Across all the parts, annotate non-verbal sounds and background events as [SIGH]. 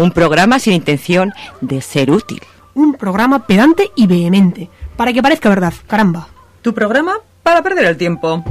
Un programa sin intención de ser útil. Un programa pedante y vehemente, para que parezca verdad, caramba. Tu programa para perder el tiempo.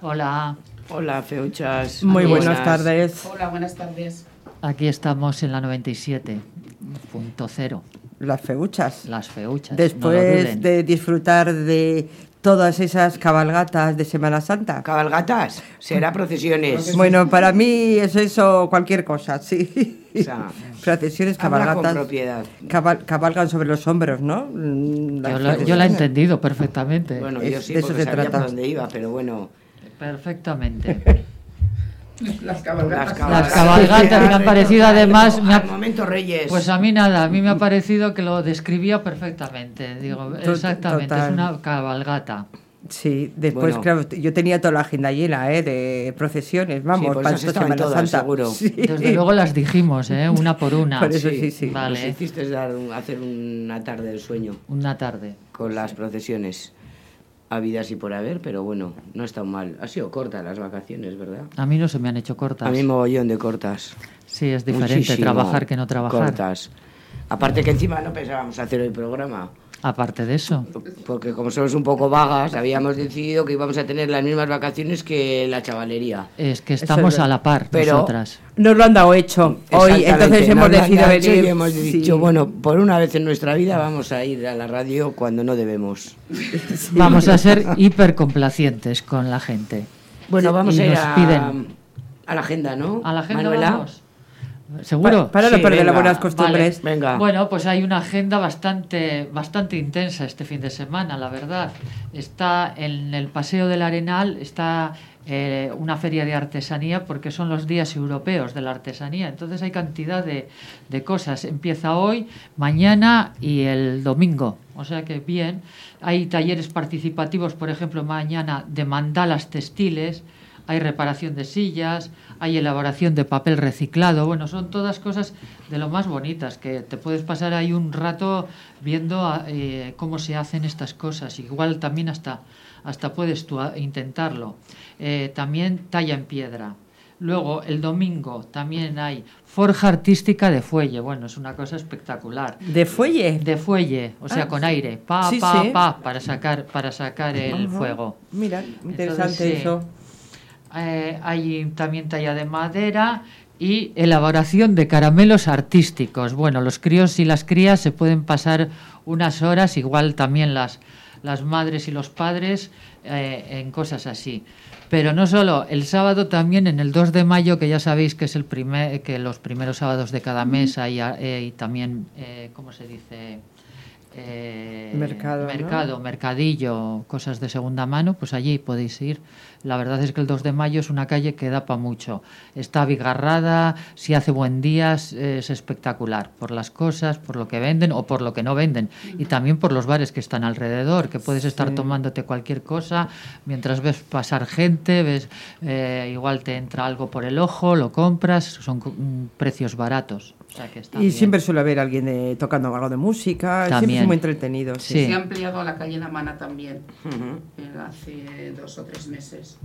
Hola, Hola, feuchas. Muy buenas estás? tardes. Hola, buenas tardes. Aquí estamos en la 97.0, Las feuchas. las feuchas. no Después duden. de disfrutar de todas esas cabalgatas de Semana Santa. Cabalgatas, será procesiones. [LAUGHS] Bueno, para mí es eso cualquier cosa, sí. O sea, Procesiones, con cabalgatas. propiedad. cabal- cabalgan sobre los hombros, ¿no? Yo, lo- yo la he entendido perfectamente. Bueno, yo sí, de eso se sabía trata. por dónde iba, pero bueno. Perfectamente. [LAUGHS] Las Las cabalgatas me han parecido además... me ha- momento Reyes. pues a mí nada, a mí me ha parecido que lo describía perfectamente. Digo, exactamente, total. es una cabalgata. Sí, después, Bueno. claro, yo tenía toda la agenda llena, ¿eh? De procesiones, vamos, pues para Semana todas, Santa. seguro. Sí. Desde luego las dijimos, ¿eh? una por una. Por eso sí, sí. Nos Vale, hiciste dar un- hacer una tarde del sueño una tarde. con las procesiones habidas y por haber, pero bueno, no está mal. Ha sido corta las vacaciones, ¿verdad? A mí no se me han hecho cortas. A mí mogollón de cortas. Sí, es diferente Muchísimo trabajar que no trabajar. Cortas. Aparte que encima no pensábamos hacer hoy programa. Aparte de eso. Porque como somos un poco vagas, habíamos decidido que íbamos a tener las mismas vacaciones que la chavalería. Es que estamos a la par Pero- nosotras. Nos lo han dado hecho hoy, entonces hemos decidido venir. y hemos Sí. dicho, bueno, por una vez en nuestra vida vamos a ir a la radio cuando no debemos. [LAUGHS] Vamos a ser hipercomplacientes con la gente. Bueno, vamos Y a ir nos a, piden- a la agenda, ¿no? ¿A la agenda Manuela. vamos? ¿Seguro? Pa- para no Sí, perder las buenas costumbres. Vale. Venga. Bueno, pues hay una agenda bastante, bastante intensa este fin de semana, la verdad. Está en el Paseo del Arenal, está eh, una feria de artesanía porque son los días europeos de la artesanía. Entonces hay cantidad de, de cosas. Empieza hoy, mañana y el domingo. O sea que bien. Hay talleres participativos, por ejemplo, mañana de mandalas textiles hay reparación de sillas, hay elaboración de papel reciclado, bueno, son todas cosas de lo más bonitas, que te puedes pasar ahí un rato viendo ah, eh, cómo se hacen estas cosas, igual también hasta, hasta puedes tú ah, intentarlo. Eh, también talla en piedra. Luego, el domingo también hay forja artística de fuelle, bueno, es una cosa espectacular. ¿De fuelle? De fuelle, o sea, Ah, con aire, pa, sí, pa, sí. pa, para sacar, para sacar el fuego. Mira, interesante Entonces, eso. Eh, hay también talla de madera y elaboración de caramelos artísticos. Bueno, los críos y las crías se pueden pasar unas horas, igual también las, las madres y los padres, eh, en cosas así. Pero no solo, el sábado también en el 2 de mayo, que ya sabéis que es el primer, que los primeros sábados de cada mes hay eh, y también, eh, ¿cómo se dice? Eh, Mercado, ¿no? mercado, mercadillo, cosas de segunda mano, pues allí podéis ir. La verdad es que el 2 de mayo es una calle que da para mucho. Está abigarrada, si hace buen día es, es espectacular, por las cosas, por lo que venden o por lo que no venden. Y también por los bares que están alrededor, que puedes estar tomándote cualquier cosa mientras ves pasar gente, ves eh, igual te entra algo por el ojo, lo compras, son mm, precios baratos. O sea que está Y bien. siempre suele haber alguien de- tocando algo de música, siempre También. es muy entretenido. sí. Sí. Se ha ampliado a la calle La Mana también, eh, hace dos o tres meses.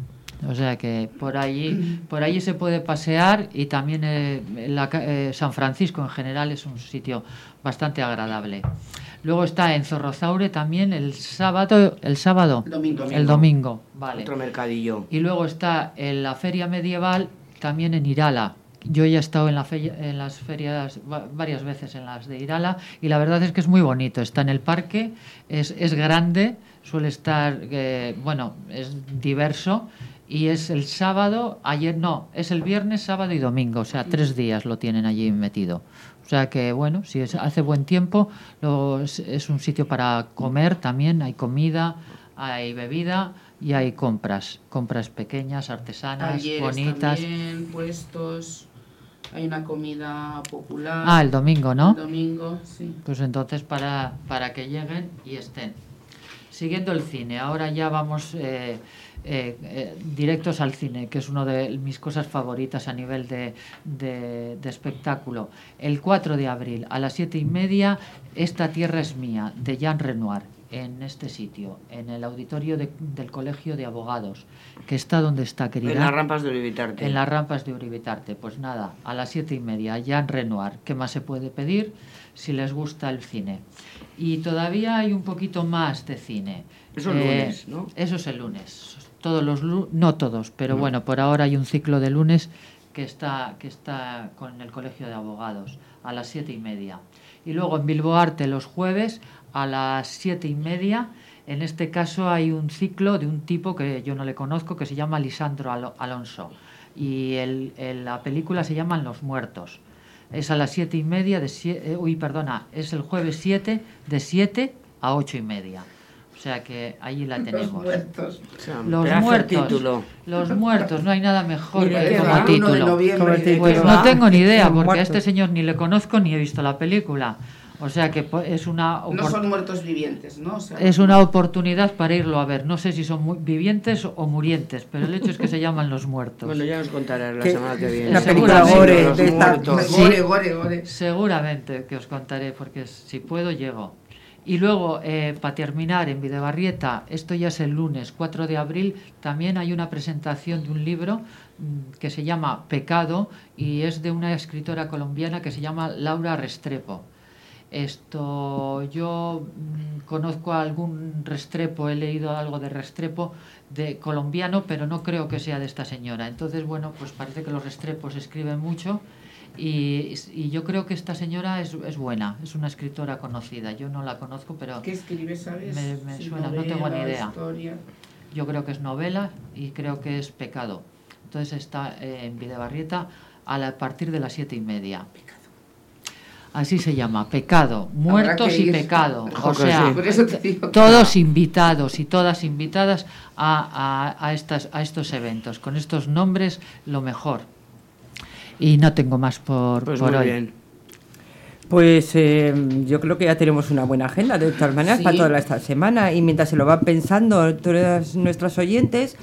O sea que por allí, por allí se puede pasear y también eh, la eh, San Francisco en general es un sitio bastante agradable. Luego está en Zorrozaure también el sábado, el sábado, El domingo. el domingo, vale. Otro mercadillo. Y luego está en la feria medieval también en Irala. Yo ya he estado en, la fe- en las ferias va- varias veces en las de Irala y la verdad es que es muy bonito. Está en el parque, es, es grande, suele estar, eh, bueno, es diverso y es el sábado, ayer no, es el viernes, sábado y domingo, o sea, tres días lo tienen allí metido. O sea que, bueno, si es- hace buen tiempo, lo- es, es un sitio para comer también, hay comida, hay bebida y hay compras, compras pequeñas, artesanas, Talleres bonitas. también, puestos. Hay una comida popular. Ah, el domingo, ¿no? El domingo, sí. Pues entonces para, para que lleguen y estén. Siguiendo el cine, ahora ya vamos eh, eh, eh, directos al cine, que es una de mis cosas favoritas a nivel de, de- de espectáculo. El 4 de abril a las 7 y media, Esta tierra es mía, de Jean Renoir, en este sitio, en el auditorio de- del Colegio de Abogados, que está donde está, querida. En las rampas de Uribitarte. En las rampas de Uribitarte. Pues nada, a las siete y media, Jean Renoir. ¿Qué más se puede pedir si les gusta el cine? Y todavía hay un poquito más de cine. Eso el lunes, ¿no? Eso es el lunes. Todos los no todos, pero bueno, por ahora hay un ciclo de lunes que está, que está con el Colegio de Abogados a las siete y media. Y luego en Bilbo Arte los jueves a las siete y media. En este caso hay un ciclo de un tipo que yo no le conozco que se llama Lisandro Alo- Alonso. Y el- el- la película se llama Los Muertos. Es a las siete y media de sie- eh, uy, perdona, es el jueves 7 de 7 a ocho y media. O sea que allí la Los tenemos. muertos. Los pedazo de muertos. título. Los muertos, no hay nada mejor que como título. Pues no tengo ni idea, Los porque a muertos. este señor ni le conozco ni he visto la película. O sea que es una, No son muertos vivientes, ¿no? O sea, es una oportunidad para irlo a ver. No sé si son mu- vivientes o murientes, pero el hecho es que se llaman los muertos. Bueno, ya nos contarás la semana que viene. una película gore de esta- muertos. Sí. Gore, gore, gore. Seguramente que os contaré, porque si puedo llego. Y luego, eh, para terminar, en Videbarrieta, esto ya es el lunes 4 de abril, también hay una presentación de un libro mm, que se llama Pecado y es de una escritora colombiana que se llama Laura Restrepo. Esto, yo mm, conozco algún Restrepo, he leído algo de Restrepo de colombiano, pero no creo que sea de esta señora. Entonces, bueno, pues parece que los Restrepos escriben mucho y, y yo creo que esta señora es, es buena, es una escritora conocida. Yo no la conozco, pero ¿Qué escribe, sabes? Me- suena, no tengo ni idea. historia. yo creo que es novela y creo que es pecado. Entonces está eh, en Videbarrieta a, la- a partir de las siete y media. Así se llama, pecado, muertos y ir. pecado. O sea, todos invitados y todas invitadas a, a- a estas, a estos eventos. Con estos nombres, lo mejor. Y no tengo más por, Pues por muy hoy. bien. Pues eh, yo creo que ya tenemos una buena agenda de todas maneras Sí. para toda esta semana y mientras se lo van pensando todas nuestras oyentes,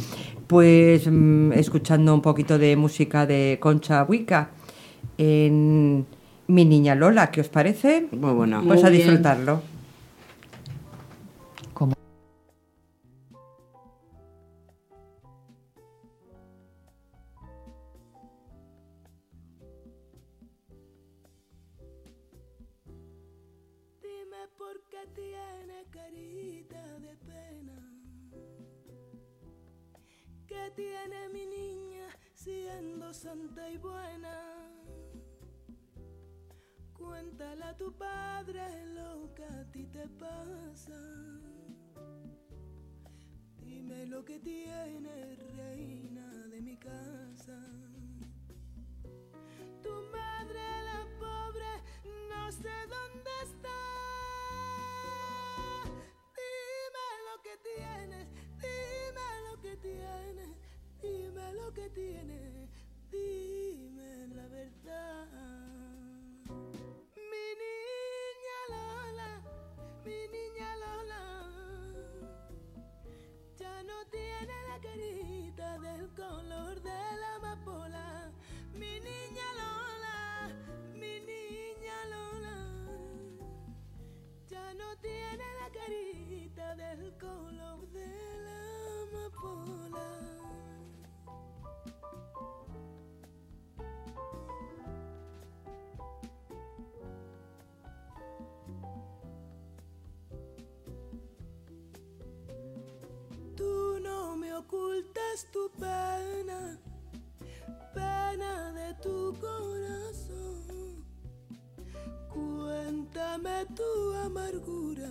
pues mm, escuchando un poquito de música de Concha Huica en Mi Niña Lola, ¿qué os parece? Muy buena. Pues Muy a bien. disfrutarlo. Como Dime por qué tiene carita de pena. ¿Qué tiene mi niña siendo santa y buena? Cuéntale a tu padre lo que a ti te pasa. Dime lo que tiene reina de mi casa. Tu madre, la pobre, no sé dónde está. Dime lo que tienes, dime lo que tienes, dime lo que tienes, Tu amargura,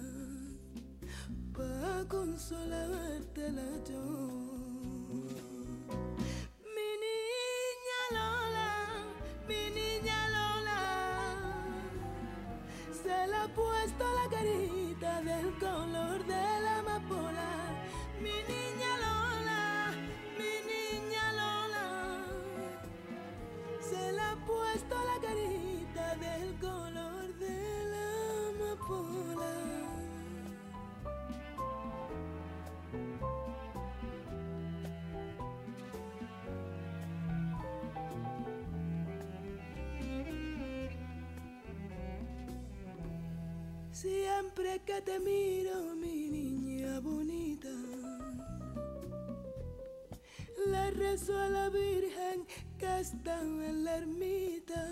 para consolártela yo. Siempre que te miro, mi niña bonita, le rezo a la Virgen que está en la ermita.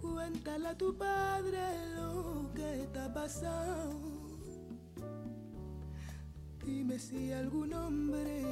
Cuéntale a tu padre lo que te ha pasado. Dime si algún hombre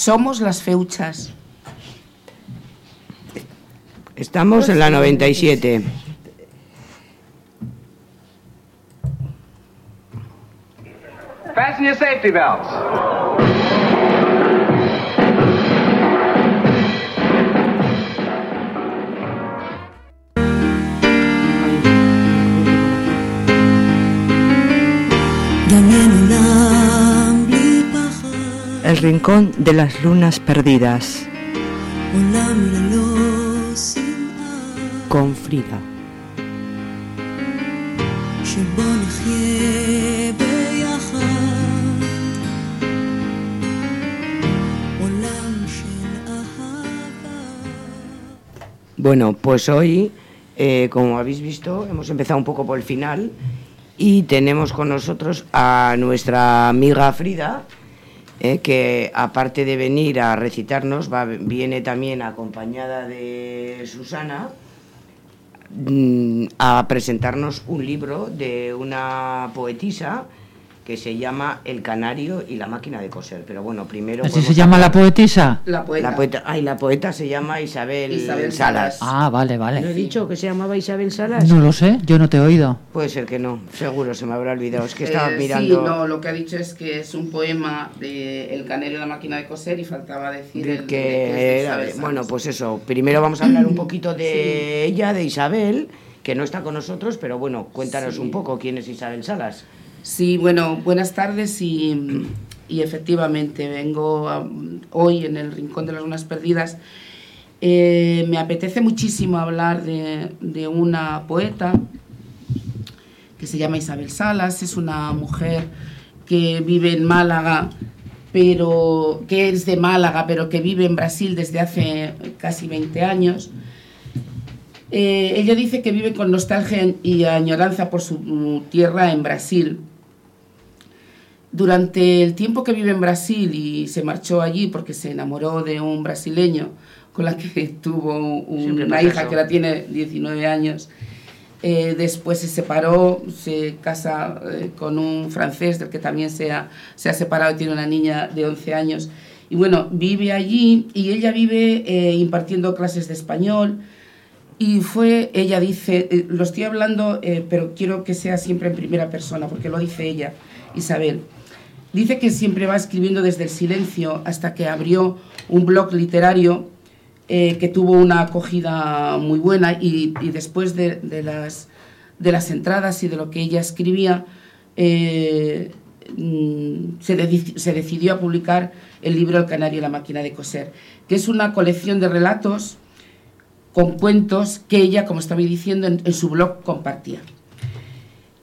Somos las feuchas. Estamos en la 97. Fasten your safety belts. rincón de las lunas perdidas. Con Frida. Bueno, pues hoy, eh, como habéis visto, hemos empezado un poco por el final y tenemos con nosotros a nuestra amiga Frida, eh, que aparte de venir a recitarnos, va, viene también acompañada de Susana mm, a presentarnos un libro de una poetisa que se llama El canario y la máquina de coser. Pero bueno, primero... ¿Así se llama la poetisa? La poeta. La poeta, ay, la poeta se llama Isabel, Isabel Salas. Ah, vale, ¿No he vale. dicho que se llamaba Isabel Salas? No lo sé, yo no te he oído. Puede ser que no, seguro se me habrá olvidado. Es que estaba Eh, mirando. Sí, no, lo que ha dicho es que es un poema de El canelo y la máquina de coser y faltaba decir de el, que de era- bueno, pues eso. Primero vamos a hablar un poquito de ella, de Isabel, que no está con nosotros, pero bueno, cuéntanos Sí. un poco quién es Isabel Salas. Sí, bueno, buenas tardes y, efectivamente vengo hoy en el Rincón de las Lunas Perdidas. Eh, me apetece muchísimo hablar de, una poeta que se llama Isabel Salas, es una mujer que vive en Málaga pero que es de Málaga, pero que vive en Brasil desde hace casi 20 años. Eh, ella dice que vive con nostalgia y añoranza por su tierra en Brasil. Durante el tiempo que vive en Brasil y se marchó allí porque se enamoró de un brasileño con la que [LAUGHS] tuvo un- una hija que ahora tiene 19 años, eh, después se separó, se casa eh, con un francés del que también se ha, se ha separado y tiene una niña de 11 años. Y bueno, vive allí y ella vive eh, impartiendo clases de español. Y fue, ella dice, eh, lo estoy hablando, eh, pero quiero que sea siempre en primera persona, porque lo dice ella, Isabel. Dice que siempre va escribiendo desde el silencio hasta que abrió un blog literario eh, que tuvo una acogida muy buena y, después de, las, entradas y de lo que ella escribía, eh, mm, se, decidió a publicar el libro El canario y la máquina de coser, que es una colección de relatos con cuentos que ella, como estaba diciendo, en, en su blog compartía.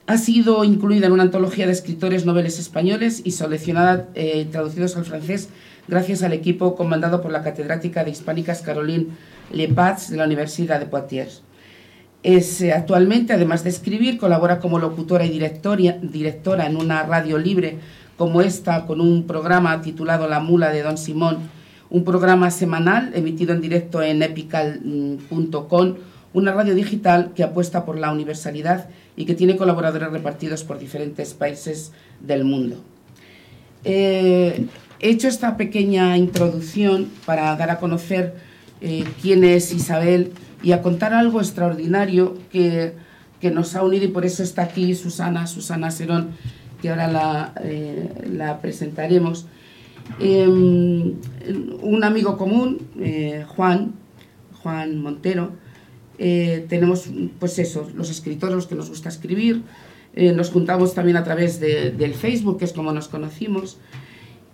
Ha sido incluida en una antología de escritores noveles españoles y seleccionada, eh, traducidos al francés, gracias al equipo comandado por la catedrática de Hispánicas Caroline Lepaz de la Universidad de Poitiers. Es, eh, actualmente, además de escribir, colabora como locutora y directora en una radio libre como esta, con un programa titulado La Mula de Don Simón, un programa semanal emitido en directo en epical.com, una radio digital que apuesta por la universalidad y que tiene colaboradores repartidos por diferentes países del mundo. Eh, he hecho esta pequeña introducción para dar a conocer eh, quién es Isabel y a contar algo extraordinario que, que nos ha unido y por eso está aquí Susana, Susana Serón, que ahora la, eh, la presentaremos. Eh, un amigo común, Juan, Juan Montero, eh, tenemos pues eso, los escritores los que nos gusta escribir, eh, nos juntamos también a través de- del Facebook, que es como nos conocimos,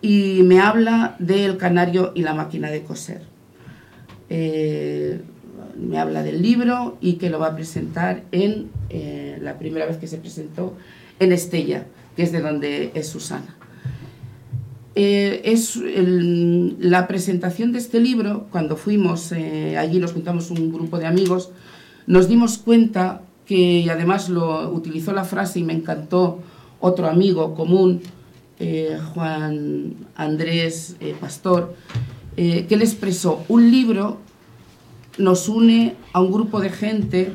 y me habla del canario y la máquina de coser. Eh, me habla del libro y que lo va a presentar en la primera vez que se presentó en Estella, que es de donde es Susana. Eh, es la presentación de este libro, cuando fuimos eh, allí, nos juntamos un grupo de amigos, nos dimos cuenta que, y además lo utilizó la frase y me encantó otro amigo común, eh, Juan Andrés Pastor, que él expresó, un libro nos une a un grupo de gente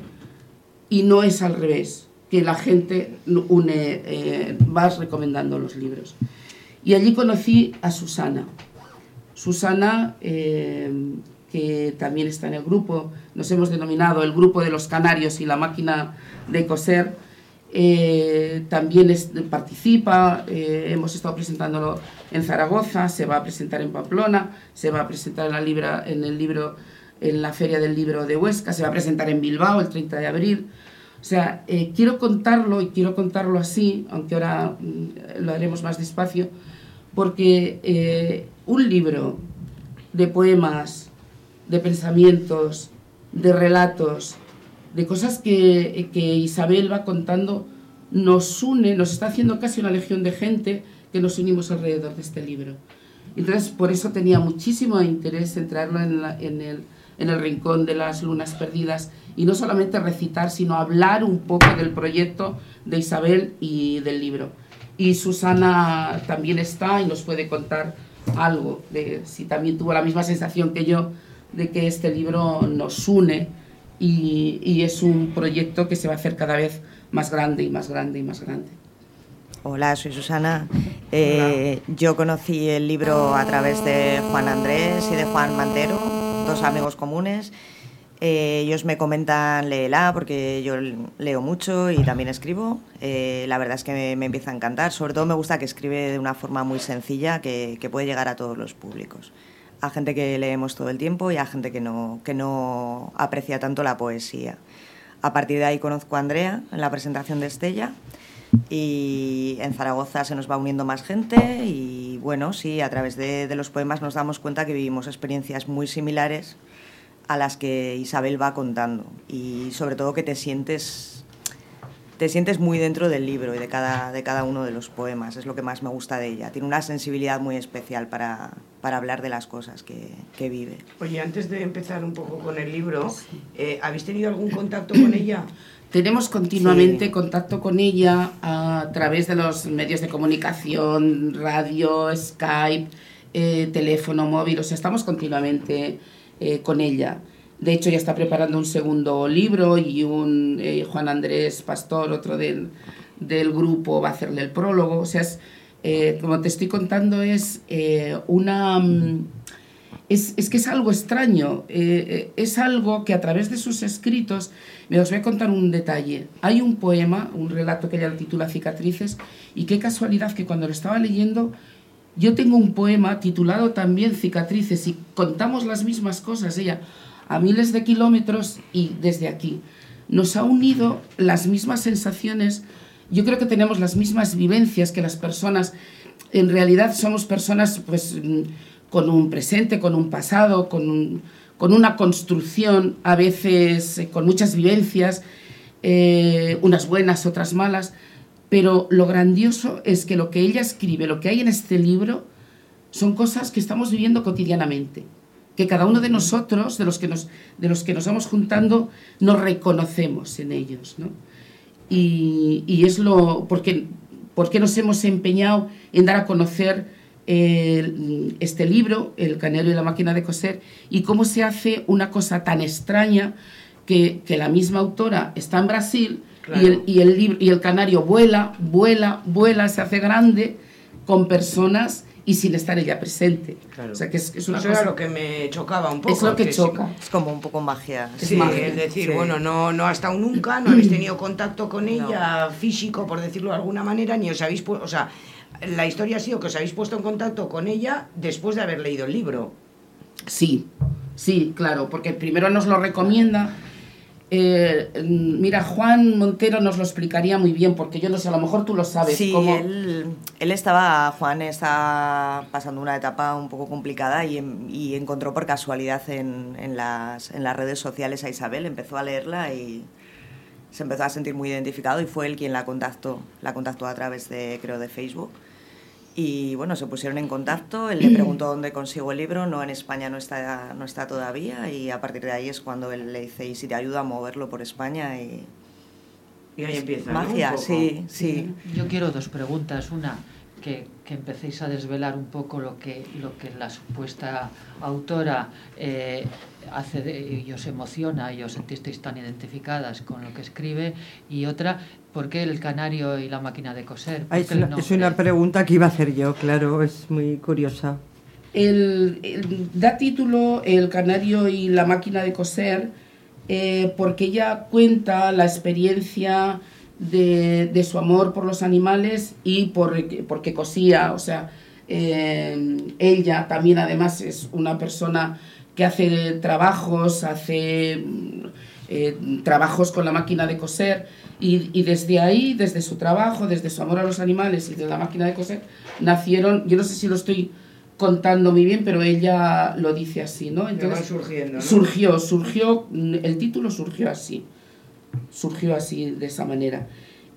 y no es al revés, que la gente une, vas recomendando los libros. Y allí conocí a Susana. Susana, eh, que también está en el grupo, nos hemos denominado el grupo de los canarios y la máquina de coser, eh, también participa, eh, hemos estado presentándolo en Zaragoza, se va a presentar en Pamplona, se va a presentar en, la libra, en el libro, en la Feria del Libro de Huesca, se va a presentar en Bilbao el 30 de abril. O sea, eh, quiero contarlo y quiero contarlo así, aunque ahora mm, lo haremos más despacio, porque eh, un libro de poemas, de pensamientos, de relatos, de cosas que, que Isabel va contando, nos une, nos está haciendo casi una legión de gente que nos unimos alrededor de este libro. Entonces, por eso tenía muchísimo interés en traerlo en, la- en el, en el rincón de las lunas perdidas y no solamente recitar, sino hablar un poco del proyecto de Isabel y del libro. Y Susana también está y nos puede contar algo de si también tuvo la misma sensación que yo de que este libro nos une y, y es un proyecto que se va a hacer cada vez más grande y más grande y más grande. Hola, soy Susana. Eh, yo conocí el libro a través de Juan Andrés y de Juan Mantero, dos amigos comunes. Eh, ellos me comentan léela porque yo leo mucho y también escribo. Eh, la verdad es que me, me empieza a encantar. Sobre todo me gusta que escribe de una forma muy sencilla que, que puede llegar a todos los públicos. A gente que leemos todo el tiempo y a gente que no, que no aprecia tanto la poesía. A partir de ahí conozco a Andrea en la presentación de Estella y en Zaragoza se nos va uniendo más gente y bueno, sí, a través de, de los poemas nos damos cuenta que vivimos experiencias muy similares a las que Isabel va contando y sobre todo que te sientes te sientes muy dentro del libro y de cada, de cada uno de los poemas. Es lo que más me gusta de ella. Tiene una sensibilidad muy especial para, para hablar de las cosas que, que vive. Oye, antes de empezar un poco con el libro, eh, ¿habéis tenido algún contacto con ella? [CLEARS THROAT] Tenemos continuamente contacto con ella a través de los medios de comunicación, radio, Skype, eh, teléfono móvil, o sea, estamos continuamente eh, con ella. De hecho, ya está preparando un segundo libro y un eh, Juan Andrés Pastor, otro del, del grupo, va a hacerle el prólogo. O sea, es, eh, como te estoy contando, es eh, una... mm, Es, es que es algo extraño, eh, eh, es algo que a través de sus escritos, me os voy a contar un detalle. Hay un poema, un relato que ella titula Cicatrices, y qué casualidad que cuando lo estaba leyendo, yo tengo un poema titulado también Cicatrices, y contamos las mismas cosas, ella, a miles de kilómetros y desde aquí. Nos ha unido las mismas sensaciones, yo creo que tenemos las mismas vivencias que las personas, en realidad somos personas pues con un presente, con un pasado, con, con una construcción, a veces eh, con muchas vivencias, eh, unas buenas, otras malas, pero lo grandioso es que lo que ella escribe, lo que hay en este libro, son cosas que estamos viviendo cotidianamente, que cada uno de nosotros, de los que nos, de los que nos vamos juntando, nos reconocemos en ellos. ¿no? Y, y es lo, porque, porque nos hemos empeñado en dar a conocer el- este libro, El canero y la máquina de coser, y cómo se hace una cosa tan extraña que, que la misma autora está en Brasil y, el, y, el libro, y el canario vuela, vuela, vuela, se hace grande con personas y sin estar ella presente. O sea que es, es una Eso cosa... era lo que me chocaba un poco. Es lo que sí- choca. Es como un poco magia. Sí, magia. es decir, Sí. bueno, no, no ha estado nunca, no habéis tenido contacto con ella físico, por decirlo de alguna manera, ni os habéis o sea, la historia ha sido que os habéis puesto en contacto con ella después de haber leído el libro. Sí, sí, claro, porque primero nos lo recomienda. Eh, mm, mira, Juan Montero nos lo explicaría muy bien, porque yo no sé, a lo mejor tú lo sabes. Sí, cómo- él, él estaba, Juan está pasando una etapa un poco complicada y, y encontró por casualidad en, en las, en las redes sociales a Isabel, empezó a leerla y se empezó a sentir muy identificado y fue él quien la contactó, la contactó a través de, creo, de Facebook. Y bueno, se pusieron en contacto, él le preguntó [CLEARS THROAT] dónde consigo el libro, no en España no está, no está todavía y a partir de ahí es cuando él le dice, y si te ayuda a moverlo por España y... Y ahí empieza. Magia, sí, sí. Yo quiero dos preguntas. Una, que, que empecéis a desvelar un poco lo que, lo que la supuesta autora eh, hace de- y os emociona y os sentisteis tan identificadas con lo que escribe. Y otra, ¿por qué el canario y la máquina de coser? ¿Por Ah, es, una, es nombre? una pregunta que iba a hacer yo, claro, es muy curiosa. El, el- da título El canario y la máquina de coser eh, porque ella cuenta la experiencia de, de su amor por los animales y por, porque cosía, o sea, eh, ella también además es una persona que hace trabajos, hace eh, trabajos con la máquina de coser y, y desde ahí, desde su trabajo, desde su amor a los animales y de la máquina de coser, nacieron, yo no sé si lo estoy contando muy bien, pero ella lo dice así, ¿no? Van surgiendo, ¿no? Surgió, surgió, mm, el título surgió así, surgió así, de esa manera.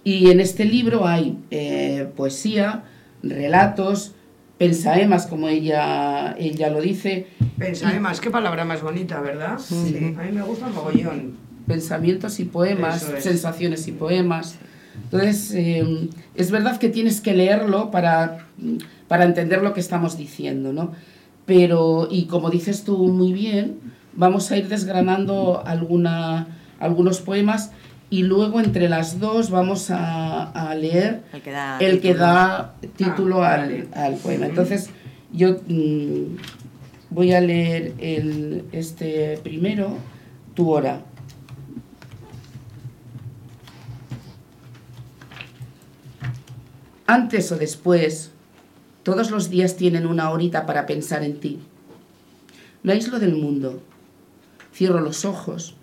Y en este libro hay eh, poesía, relatos, pensaemas, como ella, ella lo dice. Pensaemas, qué palabra más bonita, ¿verdad? Sí. A mí me gusta mogollón. Pensamientos y poemas, es. sensaciones y poemas. Entonces, eh, es verdad que tienes que leerlo para, para entender lo que estamos diciendo, ¿no? Pero, y como dices tú muy bien, vamos a ir desgranando alguna, algunos poemas y luego entre las dos vamos a, a leer El que da el que título. da título Ah, al, vale. al poema. Entonces, yo mm, voy a leer el, este primero, Tu hora. Antes o después, todos los días tienen una horita para pensar en ti. Me aíslo del mundo, cierro los ojos,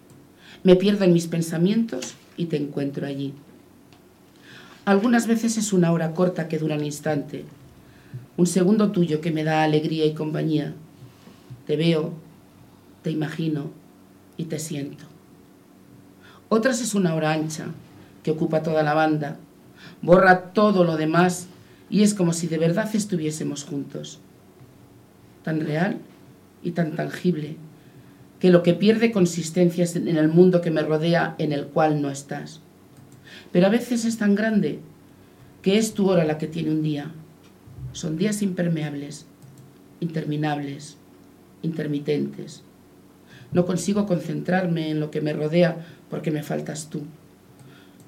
me pierdo en mis pensamientos y te encuentro allí. Algunas veces es una hora corta que dura un instante, un segundo tuyo que me da alegría y compañía. Te veo, te imagino y te siento. Otras es una hora ancha, que ocupa toda la banda, borra todo lo demás y es como si de verdad estuviésemos juntos. Tan real y tan tangible que lo que pierde consistencia es en el mundo que me rodea en el cual no estás. Pero a veces es tan grande que es tu hora la que tiene un día. Son días impermeables, interminables, intermitentes. No consigo concentrarme en lo que me rodea porque me faltas tú.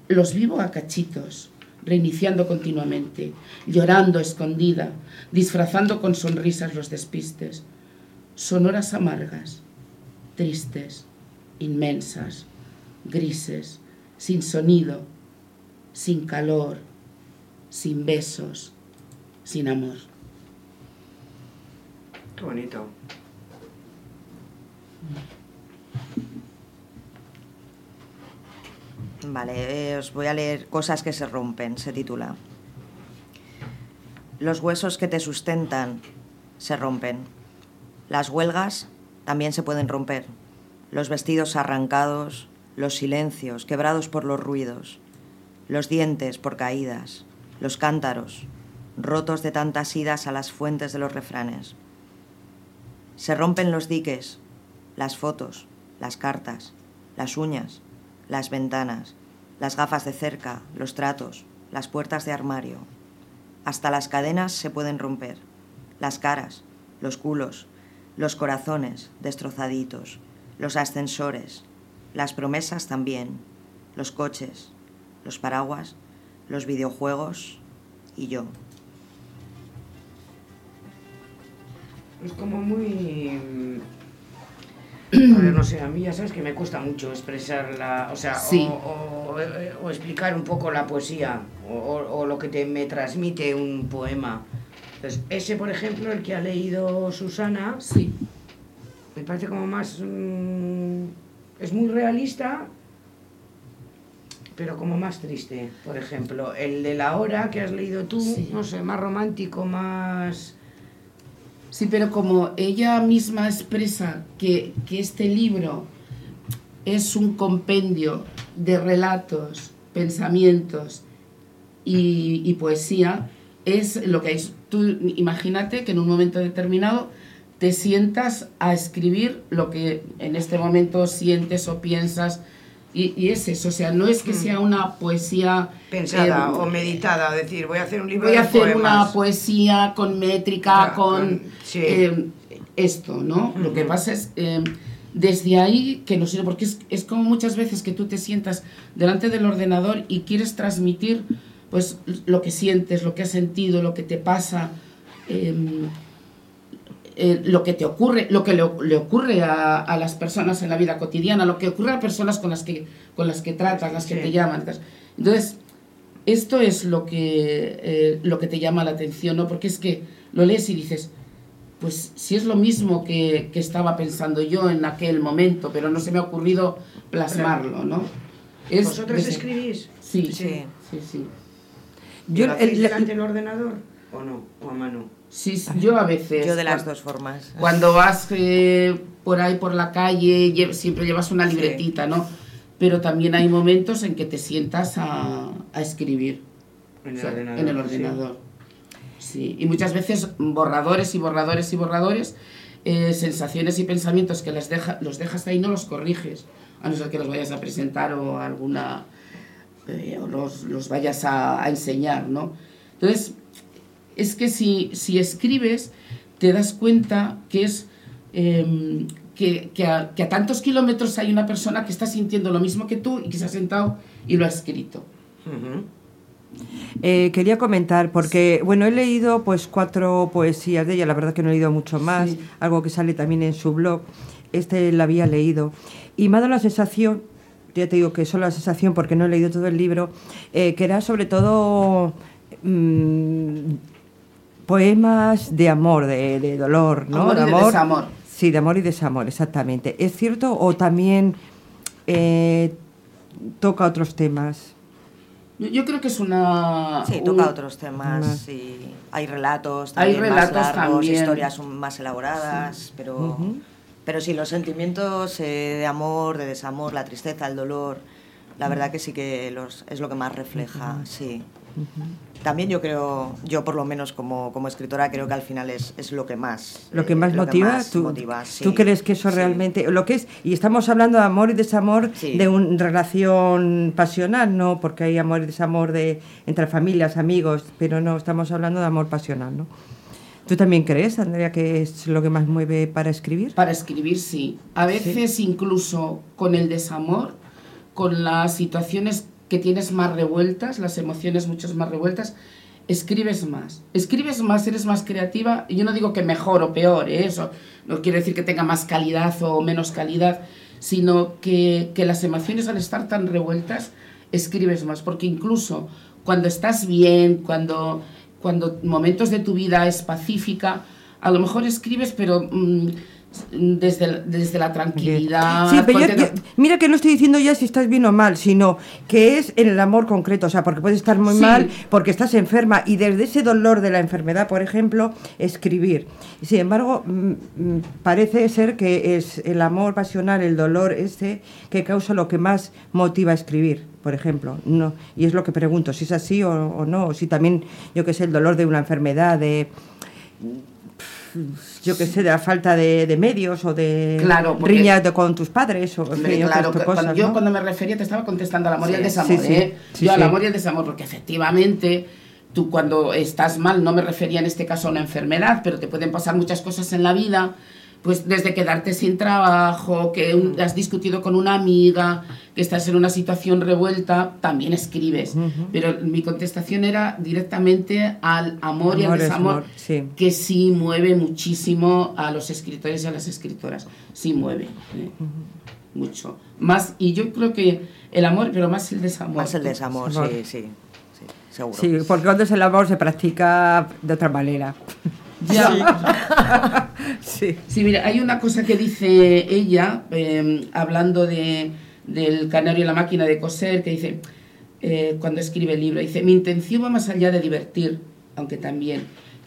Los vivo a cachitos, reiniciando continuamente, llorando escondida, disfrazando con sonrisas los despistes. Son horas amargas, tristes, inmensas, grises, sin sonido, sin calor, sin besos, sin amor. Qué bonito. Vale, eh, os voy a leer Cosas que se rompen, se titula. Los huesos que te sustentan se rompen. Las huelgas también se pueden romper. Los vestidos arrancados, los silencios quebrados por los ruidos, los dientes por caídas, los cántaros, rotos de tantas idas a las fuentes de los refranes. Se rompen los diques, las fotos, las cartas, las uñas, las ventanas, las gafas de cerca, los tratos, las puertas de armario. Hasta las cadenas se pueden romper, las caras, los culos, los corazones destrozaditos, los ascensores, las promesas también, los coches, los paraguas, los videojuegos y yo. Es como muy... A ver, [CLEARS THROAT] no sé, a mí ya sabes que me cuesta mucho expresar la... O sea, Sí. o, o- o explicar un poco la poesía, o, lo que te, me transmite un poema. Entonces, ese, por ejemplo, el que ha leído Susana, Sí, me parece como más... mm, es muy realista, pero como más triste, por ejemplo. El de la hora que has leído tú, Sí. no sé, más romántico, más... sí, pero como ella misma expresa que, que este libro es un compendio de relatos, pensamientos y, y poesía, es lo que es. Tú imagínate que en un momento determinado te sientas a escribir lo que en este momento sientes o piensas. Y, y es eso, o sea, no es que sea una poesía Pensada eh, o meditada, decir, voy a hacer un libro voy a de hacer poemas. una poesía con métrica, con sí. eh, esto, ¿no? Lo que pasa es, eh, desde ahí, que no sé, porque es, es como muchas veces que tú te sientas delante del ordenador y quieres transmitir, pues, lo que sientes, lo que has sentido, lo que te pasa, eh, lo que te ocurre, lo que le, le ocurre a, a las personas en la vida cotidiana, lo que ocurre a personas con las que, con las que tratas, las que Sí. te llaman. Entonces, esto es lo que, eh, lo que te llama la atención, ¿no? Porque es que lo lees y dices, pues si es lo mismo que, que estaba pensando yo en aquel momento, pero no se me ha ocurrido plasmarlo, ¿no? Es ¿Vosotros desde- escribís? Sí, sí, Sí. sí, sí. Yo, ¿Lo el- delante del ordenador o no? ¿O a mano? Sí, sí, yo a veces... Yo de las dos formas. Cuando vas eh, por ahí por la calle, lle- siempre llevas una Sí. libretita, ¿no? Pero también hay momentos en que te sientas a, a escribir. En el O sea, ordenador. En el sí. ordenador. Sí. Y muchas veces borradores y borradores y borradores, eh, sensaciones y pensamientos que las deja, los dejas ahí no los corriges, a no ser que los vayas a presentar o alguna eh, o los, los vayas a, a enseñar, ¿no? Entonces, es que si, si escribes, te das cuenta que es em, que, que a, que a tantos kilómetros hay una persona que está sintiendo lo mismo que tú y que se ha sentado y lo ha escrito. Eh, quería comentar, porque, bueno, he leído pues cuatro poesías de ella, la verdad que no he leído mucho más, Sí. algo que sale también en su blog, este la había leído, y me ha dado la sensación, ya te digo que solo la sensación porque no he leído todo el libro, eh, que era sobre todo mm, poemas de amor, de, de dolor, ¿no? Amor y de desamor. Sí, de amor y desamor, exactamente. ¿Es cierto o también eh, toca otros temas? Yo, yo creo que es una... Sí, un- toca otros temas hay relatos Hay también relatos más largos, también. historias más elaboradas, pero, pero sí, los sentimientos eh, de amor, de desamor, la tristeza, el dolor, La verdad que sí que los, es lo que más refleja, sí. También yo creo, yo por lo menos como, como escritora, creo que al final es, es lo que más... Lo que eh, más motiva, más ¿tú, motiva, sí. ¿tú crees que eso Sí. realmente, lo que es, y estamos hablando de amor y desamor Sí. de una relación pasional, ¿no? Porque hay amor y desamor de, entre familias, amigos, pero no, estamos hablando de amor pasional, ¿no? ¿Tú también crees, Andrea, que es lo que más mueve para escribir? Para escribir, sí. A veces incluso con el desamor, con las situaciones que tienes más revueltas, las emociones muchas más revueltas, escribes más. Escribes más, eres más creativa. Yo no digo que mejor o peor, ¿eh? eso no quiere decir que tenga más calidad o menos calidad, sino que, que las emociones al estar tan revueltas, escribes más. Porque incluso cuando estás bien, cuando, cuando momentos de tu vida es pacífica, a lo mejor escribes, pero mm, desde, desde la tranquilidad. Sí, pero yo- mira que no estoy diciendo ya si estás bien o mal, sino que es en el amor concreto, o sea, porque puedes estar muy Sí. mal, porque estás enferma, y desde ese dolor de la enfermedad, por ejemplo, escribir. Sin embargo, mm, mm, parece ser que es el amor pasional, el dolor este, que causa lo que más motiva a escribir, por ejemplo. No, y es lo que pregunto, si es así o, o no, o si también, yo que sé, el dolor de una enfermedad, de [LAUGHS] yo que sé, de la falta de, de medios o de Claro, porque- riñas de- con tus padres o claro, otras cosas, cuando, yo cuando me refería te estaba contestando al amor y al Sí, desamor, sí, sí. ¿eh? Sí, yo al sí. amor y al desamor, porque efectivamente tú cuando estás mal, no me refería en este caso a una enfermedad, pero te pueden pasar muchas cosas en la vida, pues desde quedarte sin trabajo, que un- has discutido con una amiga, que estás en una situación revuelta, también escribes. Pero mi contestación era directamente al amor, y al Amor, desamor, desamor, sí. que sí mueve muchísimo a los escritores y a las escritoras. Sí mueve. ¿eh? Mucho. Más, y yo creo que el amor, pero más el desamor. Más el desamor, Amor. sí, sí, sí, seguro. Sí, porque cuando es el amor se practica de otra manera. Ya. [LAUGHS] Sí. Sí, mira, hay una cosa que dice ella, eh, hablando de, del canario y la máquina de coser, que dice, eh, cuando escribe el libro, dice, mi intención va más allá de divertir, aunque también.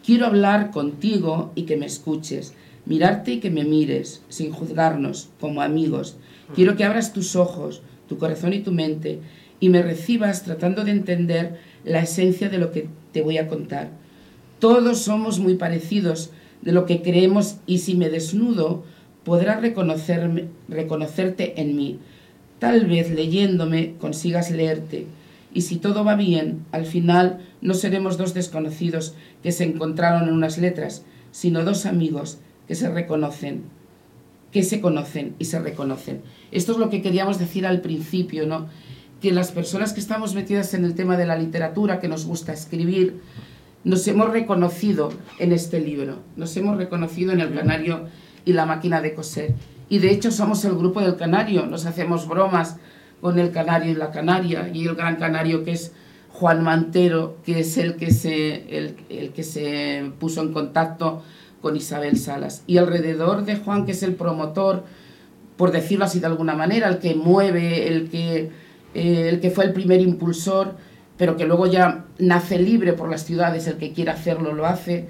Quiero hablar contigo y que me escuches, mirarte y que me mires, sin juzgarnos, como amigos. Quiero que abras tus ojos, tu corazón y tu mente, y me recibas tratando de entender la esencia de lo que te voy a contar. Todos somos muy parecidos de lo que creemos y si me desnudo podrás reconocerme, reconocerte en mí. Tal vez leyéndome consigas leerte. Y si todo va bien, al final no seremos dos desconocidos que se encontraron en unas letras, sino dos amigos que se reconocen, que se conocen y se reconocen. Esto es lo que queríamos decir al principio, ¿no? Que las personas que estamos metidas en el tema de la literatura, que nos gusta escribir, nos hemos reconocido en este libro, nos hemos reconocido en el canario y la máquina de coser. Y de hecho somos el grupo del canario, nos hacemos bromas con el canario y la canaria, y el gran canario que es Juan Mantero, que es el que se, el, que se puso en contacto con Isabel Salas. Y alrededor de Juan, que es el promotor, por decirlo así de alguna manera, el que mueve, el que, eh, el que fue el primer impulsor, pero que luego ya nace libre por las ciudades, el que quiera hacerlo lo hace,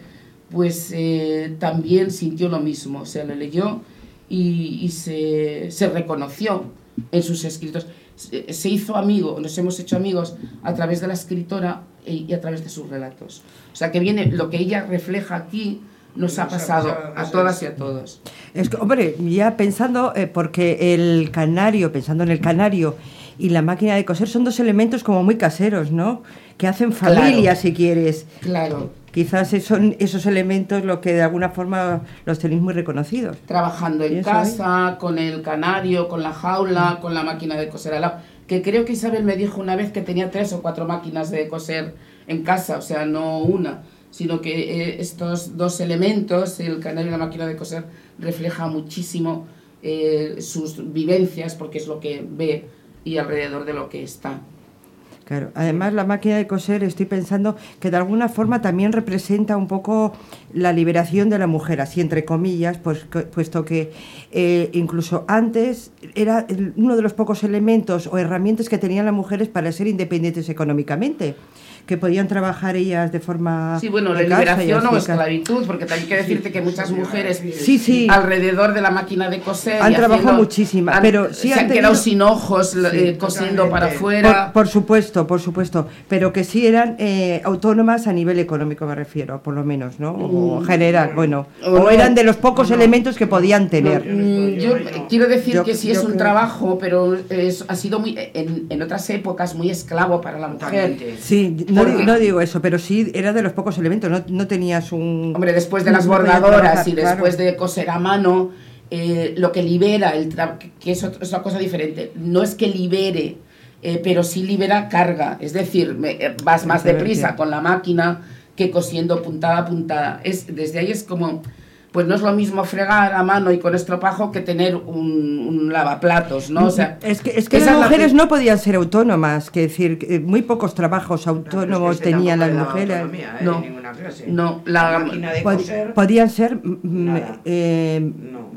pues eh, también sintió lo mismo, o sea, lo leyó y, y se, se reconoció en sus escritos. Se, se hizo amigo, nos hemos hecho amigos a través de la escritora y, y a través de sus relatos. O sea, que viene lo que ella refleja aquí, nos ha pasado a todas y a todos. Es que, hombre, ya pensando, eh, porque el canario, pensando en el canario y la máquina de coser son dos elementos como muy caseros, ¿no? Que hacen familia, Claro. si quieres. Claro. Quizás son esos elementos lo que de alguna forma los tenéis muy reconocidos. trabajando en ¿Y eso, casa, con el canario, con la jaula, con la máquina de coser al lado. Que creo que Isabel me dijo una vez que tenía tres o cuatro máquinas de coser en casa, o sea, no una, sino que eh, estos dos elementos, el canario y la máquina de coser, refleja muchísimo eh, sus vivencias, porque es lo que ve y alrededor de lo que está. Claro, además la máquina de coser estoy pensando que de alguna forma también representa un poco la liberación de la mujer, así entre comillas, pues, puesto que eh, incluso antes era uno de los pocos elementos o herramientas que tenían las mujeres para ser independientes económicamente, que podían trabajar ellas de forma... Sí, bueno, la liberación o esclavitud, porque también hay que decirte que muchas mujeres Sí, sí. alrededor de la máquina de coser Han trabajado muchísimas, han- pero sí se han han, tenido- quedado sin ojos Sí, eh, cosiendo para afuera. por supuesto, por supuesto, pero que sí eran eh, autónomas a nivel económico, me refiero, por lo menos, ¿no? O Mm, general, bueno, o eran de los pocos elementos que podían tener. Yo quiero decir Yo- que sí es un creo- trabajo, pero es, ha sido muy en, en otras épocas muy esclavo para la mujer. Sí, no, digo- no digo eso, pero sí era de los pocos elementos, no, no tenías un... Hombre, después de las bordadoras y claro. después de coser a mano, eh, lo que libera, el tra- que es, otro- es una cosa diferente, no es que libere, eh, pero sí libera carga. Es decir, me- eh, vas más deprisa con la máquina que cosiendo puntada a puntada. Es, desde ahí es como, pues no es lo mismo fregar a mano y con estropajo que tener un, un lavaplatos, ¿no? O sea, es que, es que las es la- mujeres no podían ser autónomas, que decir, que muy pocos trabajos autónomos tenían las mujeres. autonomía, ¿eh? No. No, la- máquina de Pod- coser. podían ser mm, eh,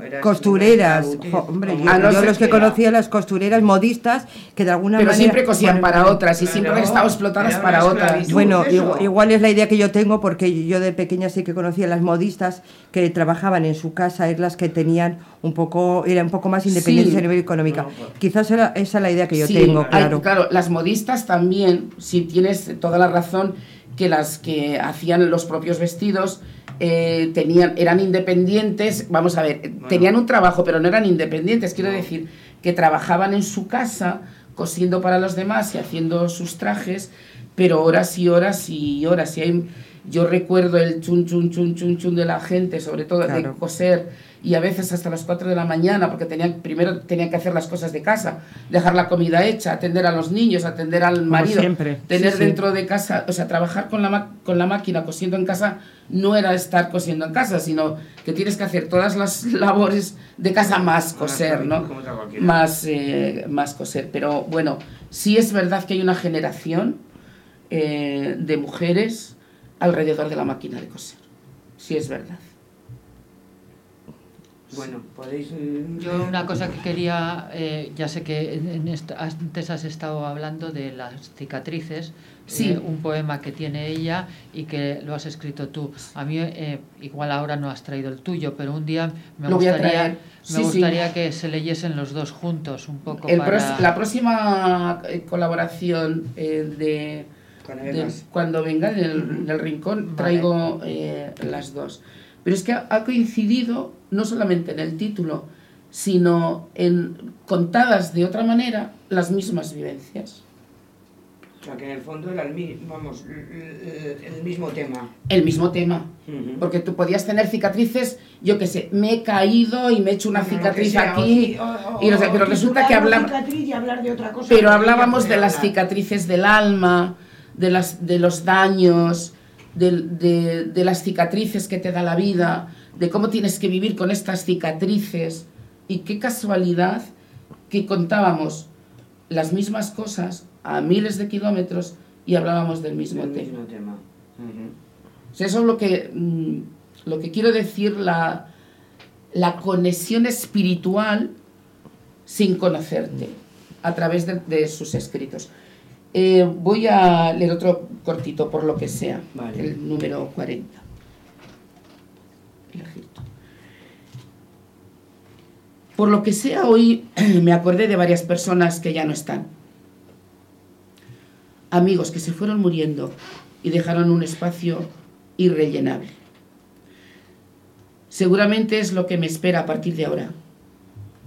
era costureras. Jo, hombre, yo, no yo los que que- conocía las costureras modistas que de alguna pero manera siempre cosían Bueno, para otras y siempre han estado explotadas para otras. Bueno, igual, igual es la idea que yo tengo porque yo de pequeña sí que conocía las modistas que trabajaban en su casa, es las que tenían un poco, eran un poco más independientes Sí. a nivel económico. Quizás era, esa es la idea que yo Sí, tengo, hay- claro. las modistas también, si tienes toda la razón, que las que hacían los propios vestidos eh, tenían, eran independientes, vamos a ver, tenían un trabajo, pero no eran independientes, quiero decir, que trabajaban en su casa cosiendo para los demás y haciendo sus trajes, pero horas y horas y horas. Y hay- yo recuerdo el chun chun chun chun chun de la gente, sobre todo Claro. de coser, y a veces hasta las 4 de la mañana, porque tenían, primero tenían que hacer las cosas de casa, dejar la comida hecha, atender a los niños, atender al marido, siempre. tener Sí, sí. dentro de casa, o sea, trabajar con la, ma- con la máquina cosiendo en casa no era estar cosiendo en casa, sino que tienes que hacer todas las [LAUGHS] labores de casa más coser, ¿no? Más, eh, más coser. Pero bueno, sí es verdad que hay una generación eh, de mujeres alrededor de la máquina de coser. Sí es verdad. Bueno, podéis. mm, Yo una cosa que quería, eh, ya sé que en- esta- antes has estado hablando de las cicatrices, Sí. eh, un poema que tiene ella y que lo has escrito tú. A mí eh, igual ahora no has traído el tuyo, pero un día me Lo gustaría, me Sí, sí. gustaría que se leyesen los dos juntos un poco El para... la próxima eh, colaboración eh, de, Cuando de cuando venga del, del rincón traigo eh, las dos. Pero es que ha, ha coincidido no solamente en el título, sino en contadas de otra manera las mismas vivencias. O sea, que en el fondo era el, vamos, el mismo tema. El mismo tema. Ujú. Porque tú podías tener cicatrices, yo qué sé, me he caído y me he hecho una Bueno, cicatriz sea, aquí. o- o- y no sé, pero resulta que cosa. Pero hablábamos de las cicatrices del alma, de, las, de los daños, de, de las cicatrices que te da la vida, de cómo tienes que vivir con estas cicatrices. Y qué casualidad que contábamos las mismas cosas a miles de kilómetros y hablábamos del mismo tema. mismo tema. Ujú. O sea, eso es lo que, mm, lo que quiero decir, la, la conexión espiritual sin conocerte a través de, de sus escritos. Eh, voy a leer otro cortito, por lo que sea, Vale. el número 40. Elegir tú. Por lo que sea, hoy [CLEARS THROAT] me acordé de varias personas que ya no están. Amigos que se fueron muriendo y dejaron un espacio irrellenable. Seguramente es lo que me espera a partir de ahora,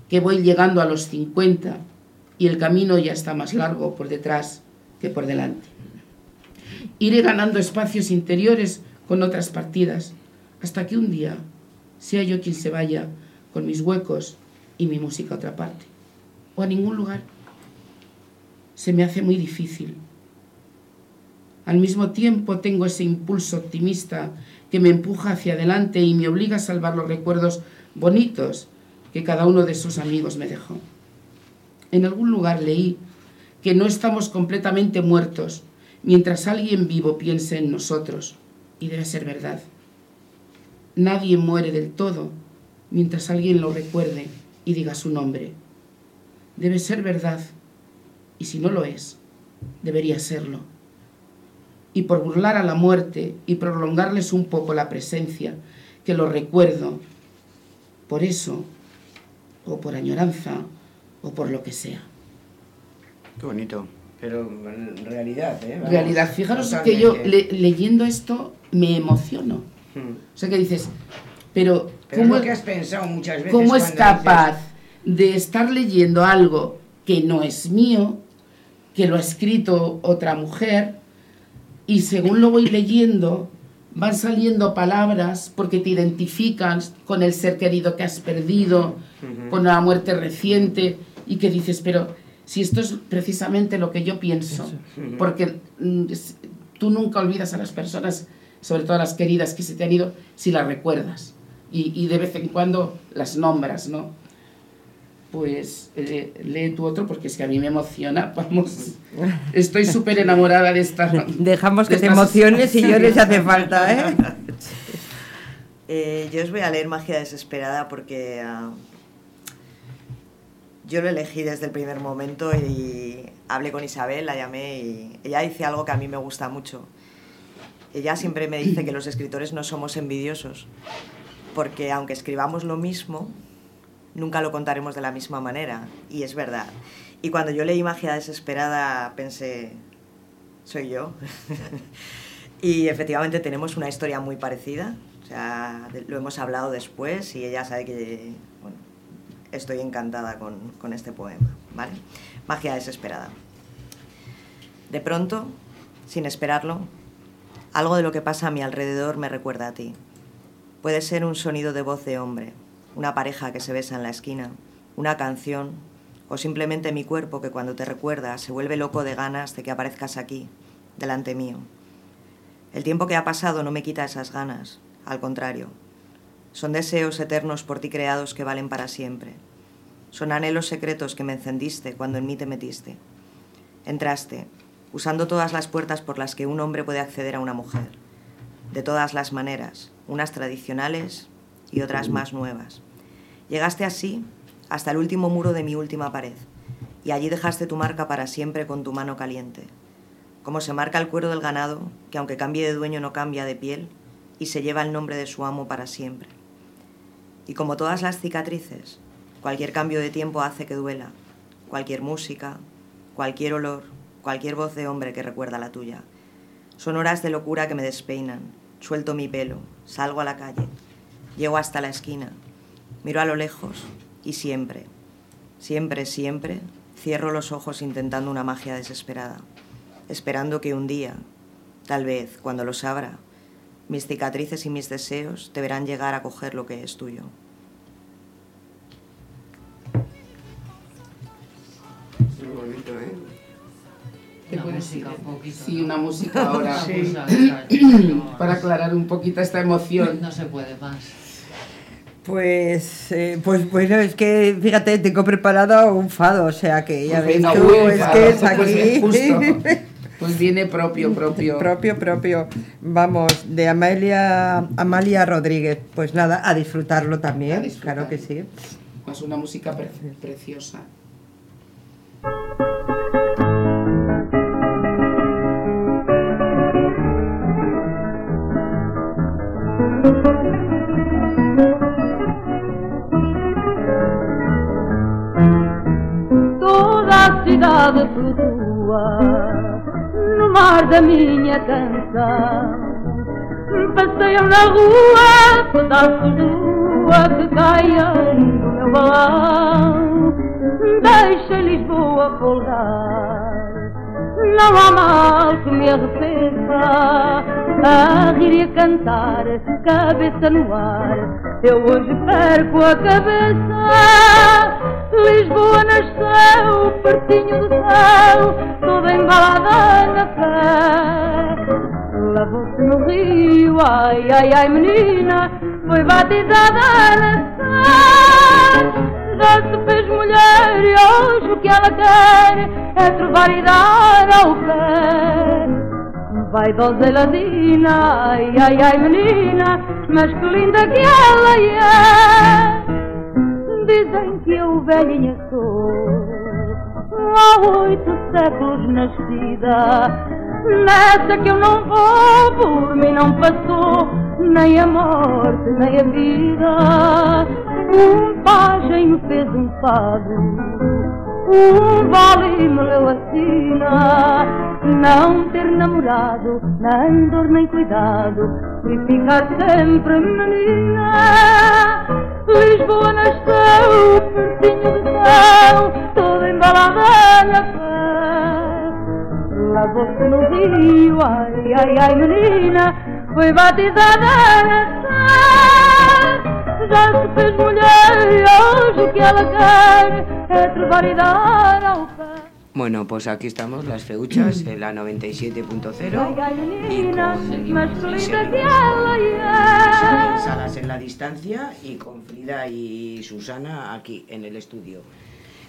que voy llegando a los 50 y el camino ya está más largo por detrás que por delante. Iré ganando espacios interiores con otras partidas, hasta que un día sea yo quien se vaya con mis huecos y mi música a otra parte, o a ningún lugar. Se me hace muy difícil. Al mismo tiempo tengo ese impulso optimista que me empuja hacia adelante y me obliga a salvar los recuerdos bonitos que cada uno de sus amigos me dejó. En algún lugar leí que no estamos completamente muertos mientras alguien vivo piense en nosotros. Y debe ser verdad. Nadie muere del todo mientras alguien lo recuerde y diga su nombre. Debe ser verdad. Y si no lo es, debería serlo. Y por burlar a la muerte y prolongarles un poco la presencia, que lo recuerdo, por eso, o por añoranza, o por lo que sea. Qué bonito. Pero en realidad, ¿eh? Vamos, realidad. Fijaros que yo totalmente. le- leyendo esto me emociono. Hmm. O sea que dices, pero, Pero ¿cómo, es lo que has pensado muchas veces. cómo es capaz de estar leyendo algo que no es mío, que lo ha escrito otra mujer, y según lo voy leyendo, van saliendo palabras porque te identifican con el ser querido que has perdido, con la muerte reciente, y que dices, pero si esto es precisamente lo que yo pienso, porque mm, tú nunca olvidas a las personas, sobre todo a las queridas que se te han ido, si las recuerdas, y, y de vez en cuando las nombras, ¿no? Pues eh, lee tu otro porque es que a mí me emociona, [LAUGHS] vamos, estoy súper enamorada de esta... [LAUGHS] Dejamos que de te estas- emociones y llores si hace falta, ¿eh? [LAUGHS] Eh, yo os voy a leer Magia Desesperada porque ah, yo lo elegí desde el primer momento y hablé con Isabel, la llamé y ella dice algo que a mí me gusta mucho. Ella siempre me dice que los escritores no somos envidiosos, porque aunque escribamos lo mismo, nunca lo contaremos de la misma manera, y es verdad. Y cuando yo leí Magia Desesperada pensé, soy yo. [LAUGHS] y efectivamente tenemos una historia muy parecida, o sea, lo hemos hablado después y ella sabe que estoy encantada con, con este poema, ¿vale? Magia Desesperada. De pronto, sin esperarlo, algo de lo que pasa a mi alrededor me recuerda a ti. Puede ser un sonido de voz de hombre, una pareja que se besa en la esquina, una canción o simplemente mi cuerpo que cuando te recuerda se vuelve loco de ganas de que aparezcas aquí, delante mío. El tiempo que ha pasado no me quita esas ganas, al contrario. Son deseos eternos por ti creados que valen para siempre. Son anhelos secretos que me encendiste cuando en mí te metiste. Entraste, usando todas las puertas por las que un hombre puede acceder a una mujer. De todas las maneras, unas tradicionales y otras más nuevas. Llegaste así hasta el último muro de mi última pared, y allí dejaste tu marca para siempre con tu mano caliente. Como se marca el cuero del ganado, que aunque cambie de dueño no cambia de piel, y se lleva el nombre de su amo para siempre. Y como todas las cicatrices, cualquier cambio de tiempo hace que duela, cualquier música, cualquier olor, cualquier voz de hombre que recuerda la tuya. Son horas de locura que me despeinan, suelto mi pelo, salgo a la calle, llego hasta la esquina, miro a lo lejos y siempre, siempre, siempre cierro los ojos intentando una magia desesperada, esperando que un día, tal vez cuando los abra, mis cicatrices y mis deseos te verán llegar a coger lo que es tuyo. Qué bonito, ¿eh? ¿Qué Una música un poquito, Sí, ¿no? una música [LAUGHS] ahora. Sí. No, [CLEARS THROAT] Para aclarar un poquito esta emoción. No se puede más. Pues, eh, pues bueno, es que fíjate, tengo preparado un fado, o sea que ya Pues ves tú, uy, es que es pues aquí. [LAUGHS] Pues viene propio, propio. propio, propio. Vamos, de Amalia, Amalia Rodríguez. Pues nada, a disfrutarlo también, A disfrutar. claro que sí. Es una música pre- preciosa. Toda a cidade flutua no mar da minha canção. Passeiam na rua pedaços de lua que caiam do meu balão. Deixa Lisboa folgar. Não há mal que me arrependa a rir e a cantar, cabeça no ar. Eu hoje perco a cabeça. Lisboa nasceu pertinho do céu, toda embalada na fé. Lavou-se no rio, ai, ai, ai, menina, foi batizada na sé. Já se fez mulher e hoje o que ela quer é trovar e dar ao pé. Vai dozeladina, ai ai ai menina, mas que linda que ela é. Dizem que eu velhinha sou, há oito séculos nascida. Nessa que eu não vou, por mim não passou, nem a morte, nem a vida. Um pajem me fez um fado, um vale me leu a sina. Não ter namorado, nem dor nem cuidado, e ficar sempre menina. Lisboa nasceu, pertinho de céu, toda embalada na fé. Lavou-se no rio, ai, ai, ai, menina, foi batizada na sé. Já se fez mulher hoje o que ela quer Bueno, pues aquí estamos, las feuchas, en la 97.0. Ai, ai, menina, mas que linda que ela é. Salas en la distancia y con Frida y Susana aquí en el estudio.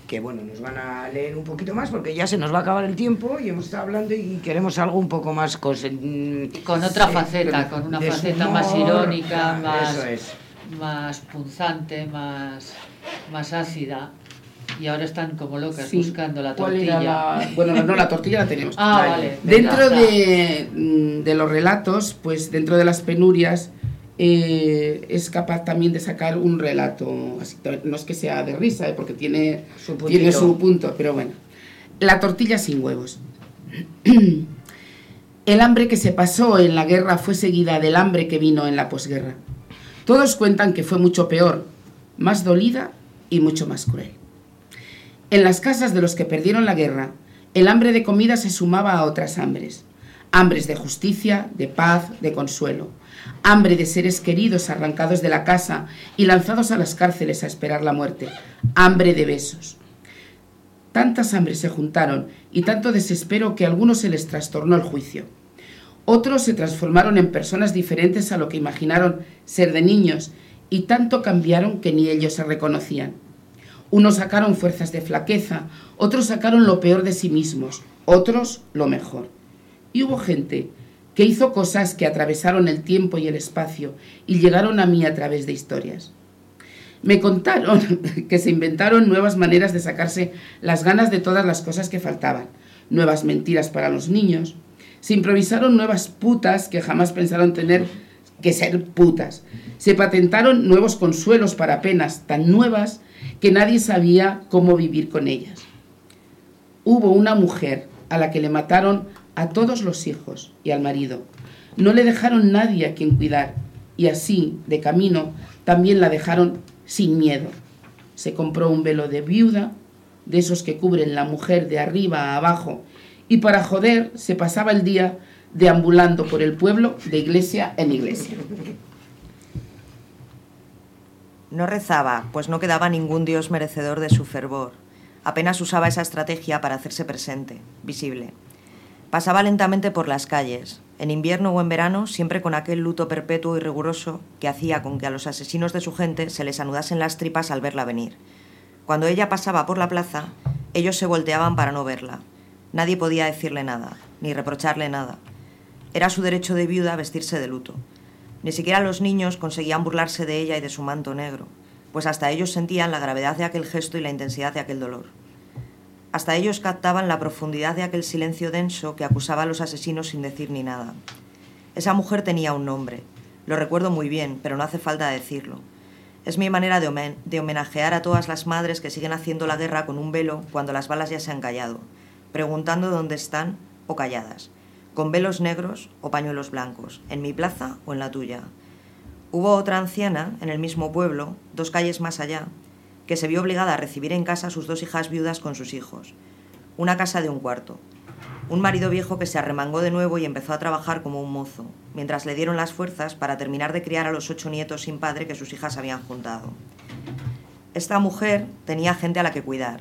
Que bueno, nos van a leer un poquito más porque ya se nos va a acabar el tiempo y hemos estado hablando y queremos algo un poco más con, Con otra faceta, con una faceta más humor, irónica, ah, más, es. más punzante, más, más ácida. Y ahora están como locas Sí. buscando la ¿Cuál tortilla. la- [LAUGHS] Bueno, no, la tortilla la tenemos. Ah, vale. Dentro venga. de, mm, de los relatos, pues dentro de las penurias, eh, es capaz también de sacar un relato. así, no es que sea de risa, eh, porque tiene Su tiene su punto, pero bueno. La tortilla sin huevos. [CLEARS THROAT] El hambre que se pasó en la guerra fue seguida del hambre que vino en la posguerra. Todos cuentan que fue mucho peor, más dolida y mucho más cruel. En las casas de los que perdieron la guerra, el hambre de comida se sumaba a otras hambres. Hambres de justicia, de paz, de consuelo. Hambre de seres queridos arrancados de la casa y lanzados a las cárceles a esperar la muerte. Hambre de besos. Tantas hambres se juntaron y tanto desespero que a algunos se les trastornó el juicio. Otros se transformaron en personas diferentes a lo que imaginaron ser de niños y tanto cambiaron que ni ellos se reconocían. Unos sacaron fuerzas de flaqueza, otros sacaron lo peor de sí mismos, otros lo mejor. Y hubo gente que hizo cosas que atravesaron el tiempo y el espacio y llegaron a mí a través de historias. Me contaron [LAUGHS] que se inventaron nuevas maneras de sacarse las ganas de todas las cosas que faltaban, nuevas mentiras para los niños. Se improvisaron nuevas putas que jamás pensaron tener que ser putas. Se patentaron nuevos consuelos para penas tan nuevas que nadie sabía cómo vivir con ellas. Hubo una mujer a la que le mataron a todos los hijos y al marido. No le dejaron nadie a quien cuidar y así, de camino, también la dejaron sin miedo. Se compró un velo de viuda, de esos que cubren la mujer de arriba a abajo, y para joder se pasaba el día deambulando por el pueblo de iglesia en iglesia. No rezaba, pues no quedaba ningún dios merecedor de su fervor. Apenas usaba esa estrategia para hacerse presente, visible. Pasaba lentamente por las calles, en invierno o en verano, siempre con aquel luto perpetuo y riguroso que hacía con que a los asesinos de su gente se les anudasen las tripas al verla venir. Cuando ella pasaba por la plaza, ellos se volteaban para no verla. Nadie podía decirle nada, ni reprocharle nada. Era su derecho de viuda vestirse de luto. Ni siquiera los niños conseguían burlarse de ella y de su manto negro, pues hasta ellos sentían la gravedad de aquel gesto y la intensidad de aquel dolor. Hasta ellos captaban la profundidad de aquel silencio denso que acusaba a los asesinos sin decir ni nada. Esa mujer tenía un nombre. Lo recuerdo muy bien, pero no hace falta decirlo. Es mi manera de, homen- de homenajear a todas las madres que siguen haciendo la guerra con un velo cuando las balas ya se han callado, preguntando dónde están o calladas, con velos negros o pañuelos blancos, en mi plaza o en la tuya. Hubo otra anciana en el mismo pueblo, dos calles más allá, que se vio obligada a recibir en casa a sus dos hijas viudas con sus hijos. Una casa de un cuarto. Un marido viejo que se arremangó de nuevo y empezó a trabajar como un mozo, mientras le dieron las fuerzas para terminar de criar a los ocho nietos sin padre que sus hijas habían juntado. Esta mujer tenía gente a la que cuidar,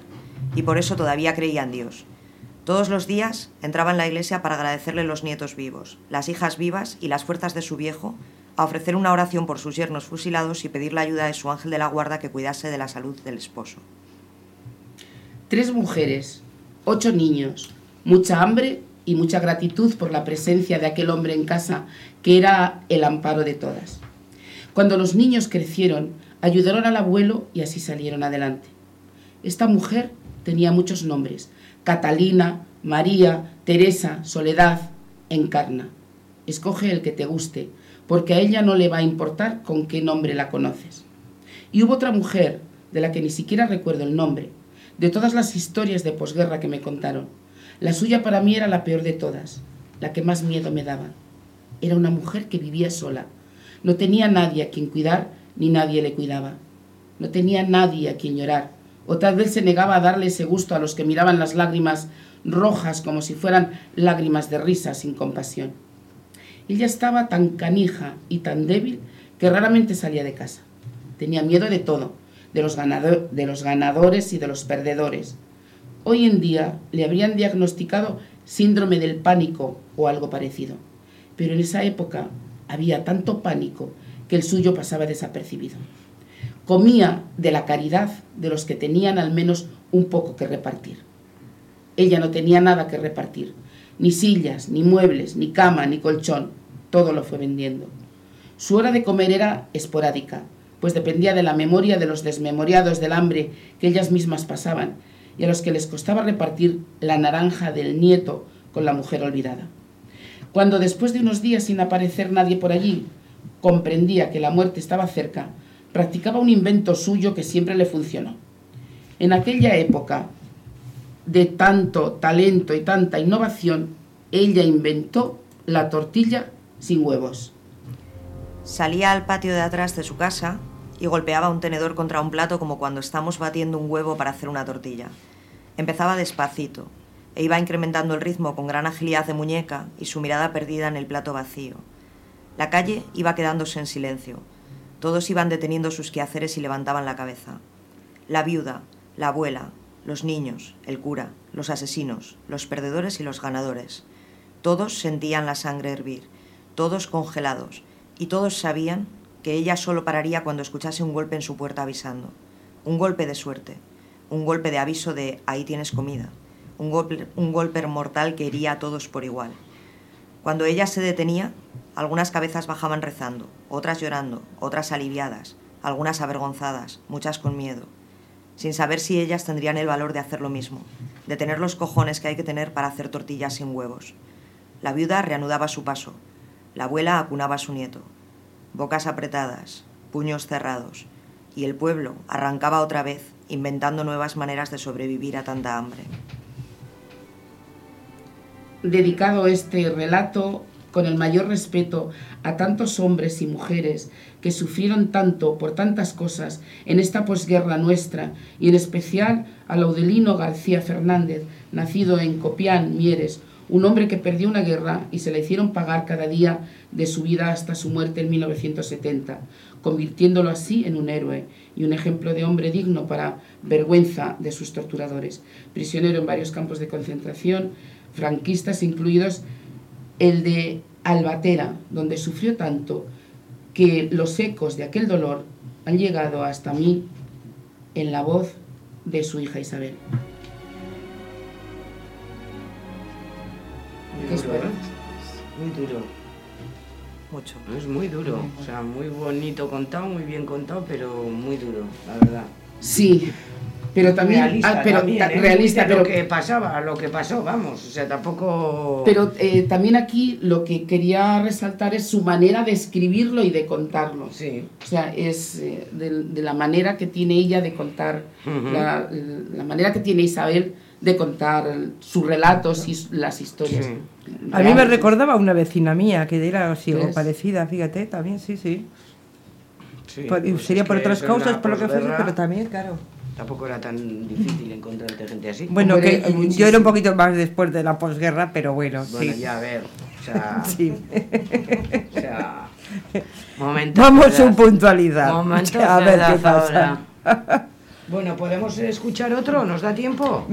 y por eso todavía creía en Dios. Todos los días entraba en la iglesia para agradecerle los nietos vivos, las hijas vivas y las fuerzas de su viejo a ofrecer una oración por sus yernos fusilados y pedir la ayuda de su ángel de la guarda que cuidase de la salud del esposo. Tres mujeres, ocho niños, mucha hambre y mucha gratitud por la presencia de aquel hombre en casa que era el amparo de todas. Cuando los niños crecieron, ayudaron al abuelo y así salieron adelante. Esta mujer tenía muchos nombres, Catalina, María, Teresa, Soledad, Encarna. Escoge el que te guste, porque a ella no le va a importar con qué nombre la conoces. Y hubo otra mujer, de la que ni siquiera recuerdo el nombre, de todas las historias de posguerra que me contaron. La suya para mí era la peor de todas, la que más miedo me daba. Era una mujer que vivía sola. No tenía nadie a quien cuidar, ni nadie le cuidaba. No tenía nadie a quien llorar, o tal vez se negaba a darle ese gusto a los que miraban las lágrimas rojas como si fueran lágrimas de risa sin compasión. Ella estaba tan canija y tan débil que raramente salía de casa. Tenía miedo de todo, de los, ganado- de los ganadores y de los perdedores. Hoy en día le habrían diagnosticado síndrome del pánico o algo parecido. Pero en esa época había tanto pánico que el suyo pasaba desapercibido. Comía de la caridad de los que tenían al menos un poco que repartir. Ella no tenía nada que repartir, ni sillas, ni muebles, ni cama, ni colchón, todo lo fue vendiendo. Su hora de comer era esporádica, pues dependía de la memoria de los desmemoriados del hambre que ellas mismas pasaban y a los que les costaba repartir la naranja del nieto con la mujer olvidada. Cuando después de unos días sin aparecer nadie por allí, comprendía que la muerte estaba cerca, practicaba un invento suyo que siempre le funcionó. En aquella época de tanto talento y tanta innovación, ella inventó la tortilla sin huevos. Salía al patio de atrás de su casa y golpeaba un tenedor contra un plato como cuando estamos batiendo un huevo para hacer una tortilla. Empezaba despacito e iba incrementando el ritmo con gran agilidad de muñeca y su mirada perdida en el plato vacío. La calle iba quedándose en silencio. Todos iban deteniendo sus quehaceres y levantaban la cabeza. La viuda, la abuela, los niños, el cura, los asesinos, los perdedores y los ganadores. Todos sentían la sangre hervir, todos congelados, y todos sabían que ella solo pararía cuando escuchase un golpe en su puerta avisando. Un golpe de suerte, un golpe de aviso de ahí tienes comida, un golpe, un golpe mortal que hería a todos por igual. Cuando ella se detenía, algunas cabezas bajaban rezando, otras llorando, otras aliviadas, algunas avergonzadas, muchas con miedo, sin saber si ellas tendrían el valor de hacer lo mismo, de tener los cojones que hay que tener para hacer tortillas sin huevos. La viuda reanudaba su paso, la abuela acunaba a su nieto, bocas apretadas, puños cerrados, y el pueblo arrancaba otra vez, inventando nuevas maneras de sobrevivir a tanta hambre. dedicado este relato con el mayor respeto a tantos hombres y mujeres que sufrieron tanto por tantas cosas en esta posguerra nuestra y en especial a Laudelino García Fernández, nacido en Copián, Mieres, un hombre que perdió una guerra y se le hicieron pagar cada día de su vida hasta su muerte en 1970, convirtiéndolo así en un héroe y un ejemplo de hombre digno para vergüenza de sus torturadores. Prisionero en varios campos de concentración, franquistas incluidos el de Albatera, donde sufrió tanto que los ecos de aquel dolor han llegado hasta mí en la voz de su hija Isabel. ¿Qué Muy duro? ¿eh? Muy duro. Mucho. Es muy duro. O sea, muy bonito contado, muy bien contado, pero muy duro, la verdad. Sí, pero también realista, ah, pero también, ta- ¿eh? realista, lo pero que pasaba, lo que pasó, vamos. O sea, tampoco. Pero eh, también aquí lo que quería resaltar es su manera de escribirlo y de contarlo. Sí. O sea, es eh, de, de la manera que tiene ella de contar, la, la manera que tiene Isabel de contar sus relatos y las historias. A mí me recordaba a una vecina mía que era así, o parecida, fíjate, también, sí, sí. Sí, Por- pues sería por otras causas, por lo que fuese, pero también, claro. Tampoco era tan difícil encontrarte gente así. Bueno, Hombre, que yo era un poquito más después de la posguerra, pero bueno, Bueno, sí. ya a ver. O sea. [LAUGHS] Sí. O sea. Momentos Vamos a puntualidad. Momentos a ver qué pasa. ahora. [LAUGHS] Bueno, ¿podemos escuchar otro? ¿Nos da tiempo?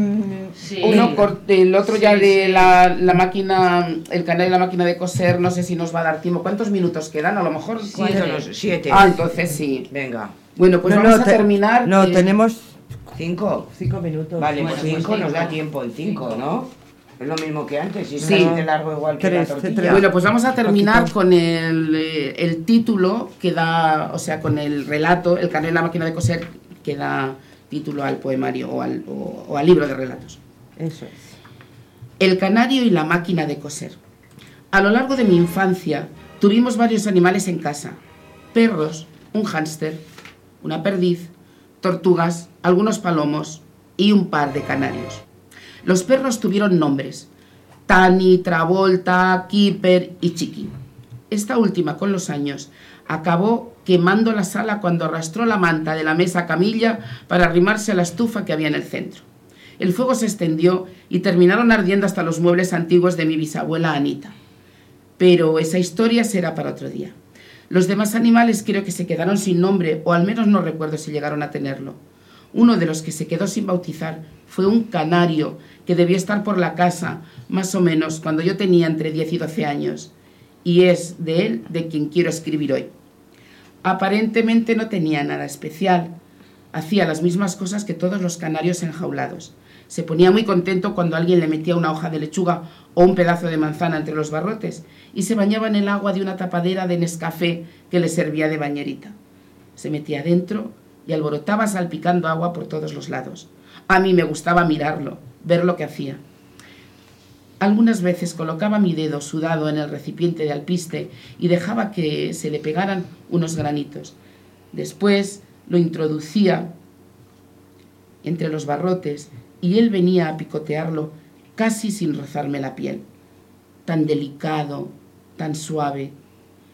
Sí. Uno, el otro ya Sí, de sí. la, la máquina, el canal de la máquina de coser, no sé si nos va a dar tiempo. ¿Cuántos minutos quedan? A lo mejor Siete. Siete. Ah, entonces sí. Venga. Bueno, pues No, vamos no, a te- terminar. No, eh, tenemos ¿Cinco? cinco minutos. Vale, Bueno, pues cinco nos da tiempo, el cinco, ¿no? Es lo mismo que antes, y Sí. de largo igual que Tres, la tortilla. tres. Bueno, pues vamos a terminar Poquito. con el, eh, el título que da, o sea, con el relato, el canal de la máquina de coser que da título al poemario o al, o- o al libro de relatos. Eso es. El canario y la máquina de coser. A lo largo de mi infancia tuvimos varios animales en casa. Perros, un hámster, una perdiz, tortugas, algunos palomos y un par de canarios. Los perros tuvieron nombres. Tani, Travolta, Keeper y Chiqui. Esta última, con los años, acabó quemando la sala cuando arrastró la manta de la mesa camilla para arrimarse a la estufa que había en el centro. El fuego se extendió y terminaron ardiendo hasta los muebles antiguos de mi bisabuela Anita. Pero esa historia será para otro día. Los demás animales creo que se quedaron sin nombre, o al menos no recuerdo si llegaron a tenerlo. Uno de los que se quedó sin bautizar fue un canario que debió estar por la casa, más o menos, cuando yo tenía entre 10 y 12 años. Y es de él de quien quiero escribir hoy. Aparentemente no tenía nada especial. Hacía las mismas cosas que todos los canarios enjaulados. Se ponía muy contento cuando alguien le metía una hoja de lechuga o un pedazo de manzana entre los barrotes y se bañaba en el agua de una tapadera de Nescafé que le servía de bañerita. Se metía dentro y alborotaba salpicando agua por todos los lados. A mí me gustaba mirarlo, ver lo que hacía. Algunas veces colocaba mi dedo sudado en el recipiente de alpiste y dejaba que se le pegaran unos granitos. Después lo introducía entre los barrotes y él venía a picotearlo casi sin rozarme la piel. Tan delicado, tan suave,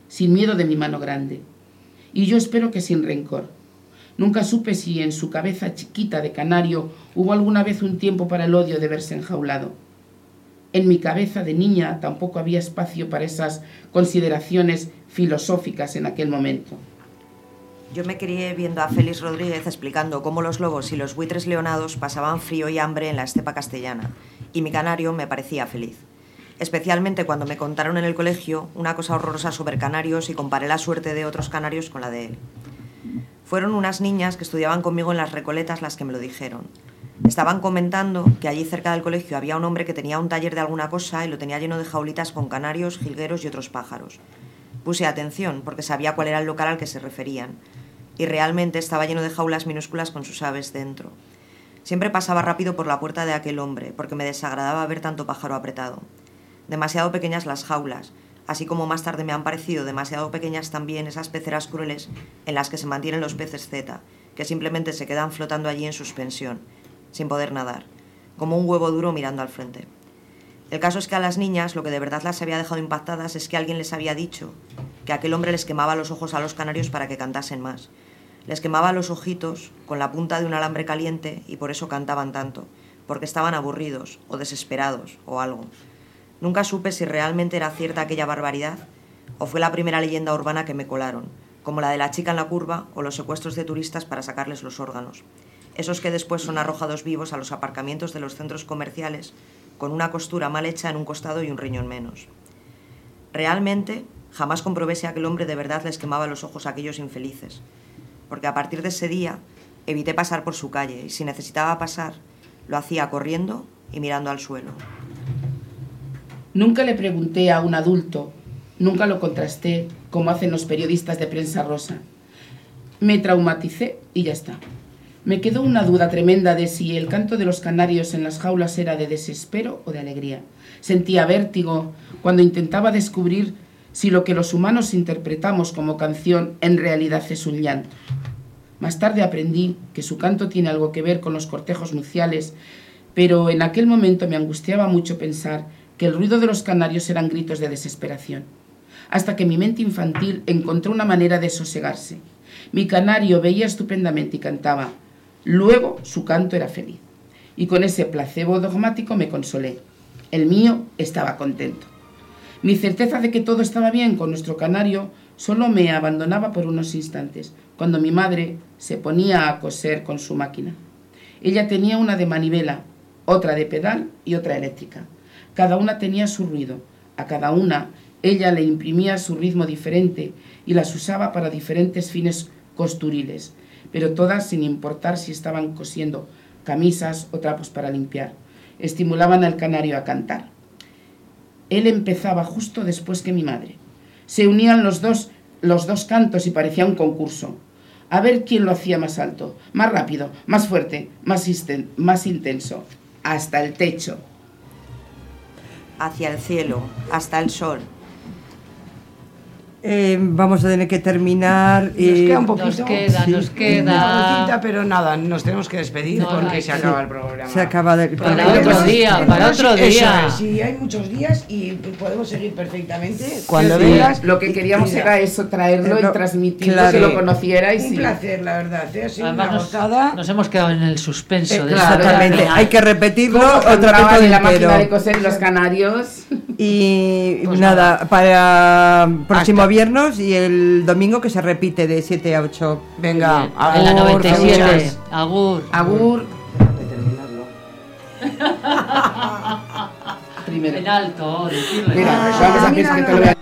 sin miedo de mi mano grande. Y yo espero que sin rencor. Nunca supe si en su cabeza chiquita de canario hubo alguna vez un tiempo para el odio de verse enjaulado. En mi cabeza de niña tampoco había espacio para esas consideraciones filosóficas en aquel momento. Yo me crié viendo a Félix Rodríguez explicando cómo los lobos y los buitres leonados pasaban frío y hambre en la estepa castellana, y mi canario me parecía feliz. Especialmente cuando me contaron en el colegio una cosa horrorosa sobre canarios y comparé la suerte de otros canarios con la de él. Fueron unas niñas que estudiaban conmigo en las Recoletas las que me lo dijeron. Estaban comentando que allí cerca del colegio había un hombre que tenía un taller de alguna cosa y lo tenía lleno de jaulitas con canarios, jilgueros y otros pájaros. Puse atención porque sabía cuál era el local al que se referían, y realmente estaba lleno de jaulas minúsculas con sus aves dentro. Siempre pasaba rápido por la puerta de aquel hombre, porque me desagradaba ver tanto pájaro apretado. Demasiado pequeñas las jaulas, así como más tarde me han parecido demasiado pequeñas también esas peceras crueles en las que se mantienen los peces Z, que simplemente se quedan flotando allí en suspensión, sin poder nadar, como un huevo duro mirando al frente. El caso es que a las niñas lo que de verdad las había dejado impactadas es que alguien les había dicho que aquel hombre les quemaba los ojos a los canarios para que cantasen más. Les quemaba los ojitos con la punta de un alambre caliente y por eso cantaban tanto, porque estaban aburridos o desesperados o algo. Nunca supe si realmente era cierta aquella barbaridad o fue la primera leyenda urbana que me colaron, como la de la chica en la curva o los secuestros de turistas para sacarles los órganos. Esos que después son arrojados vivos a los aparcamientos de los centros comerciales con una costura mal hecha en un costado y un riñón menos. Realmente, jamás comprobé si aquel hombre de verdad les quemaba los ojos a aquellos infelices, porque a partir de ese día evité pasar por su calle y si necesitaba pasar, lo hacía corriendo y mirando al suelo. Nunca le pregunté a un adulto, nunca lo contrasté como hacen los periodistas de prensa rosa. Me traumaticé y ya está. Me quedó una duda tremenda de si el canto de los canarios en las jaulas era de desespero o de alegría. Sentía vértigo cuando intentaba descubrir si lo que los humanos interpretamos como canción en realidad es un llanto. Más tarde aprendí que su canto tiene algo que ver con los cortejos nupciales, pero en aquel momento me angustiaba mucho pensar que el ruido de los canarios eran gritos de desesperación, hasta que mi mente infantil encontró una manera de sosegarse. Mi canario veía estupendamente y cantaba. Luego su canto era feliz. Y con ese placebo dogmático me consolé. El mío estaba contento. Mi certeza de que todo estaba bien con nuestro canario Solo me abandonaba por unos instantes, cuando mi madre se ponía a coser con su máquina. Ella tenía una de manivela, otra de pedal y otra eléctrica. Cada una tenía su ruido. A cada una ella le imprimía su ritmo diferente y las usaba para diferentes fines costuriles, pero todas sin importar si estaban cosiendo camisas o trapos para limpiar. Estimulaban al canario a cantar. Él empezaba justo después que mi madre. Se unían los dos, los dos cantos y parecía un concurso. A ver quién lo hacía más alto, más rápido, más fuerte, más, más intenso. Hasta el techo. Hacia el cielo, hasta el sol. Eh, vamos a tener que terminar. Nos eh, queda un poquito. Nos queda, nos Una queda. pero nada, nos tenemos que despedir No, porque no, se sí. acaba el programa. Se acaba de. Para otro día, para otro día. es, sí, hay muchos días y podemos seguir perfectamente. Cuando Sí, vengas, Lo que queríamos era eso, traerlo no, y transmitirlo, claro. que lo conocierais. Un placer, la verdad. ¿eh? Ha sido Además, una nos, hemos quedado en el suspenso Eh, de claro, esta Exactamente, hay que repetirlo ¿Cómo otra vez en la máquina de coser los canarios? Y Pues nada, para próximo Viernes y el domingo que se repite de 7 a 8. Venga, En la agur, 97. feuchas. Agur. Agur. [LAUGHS] En alto, decirlo. Mira, vamos a hacer que te lo voy a-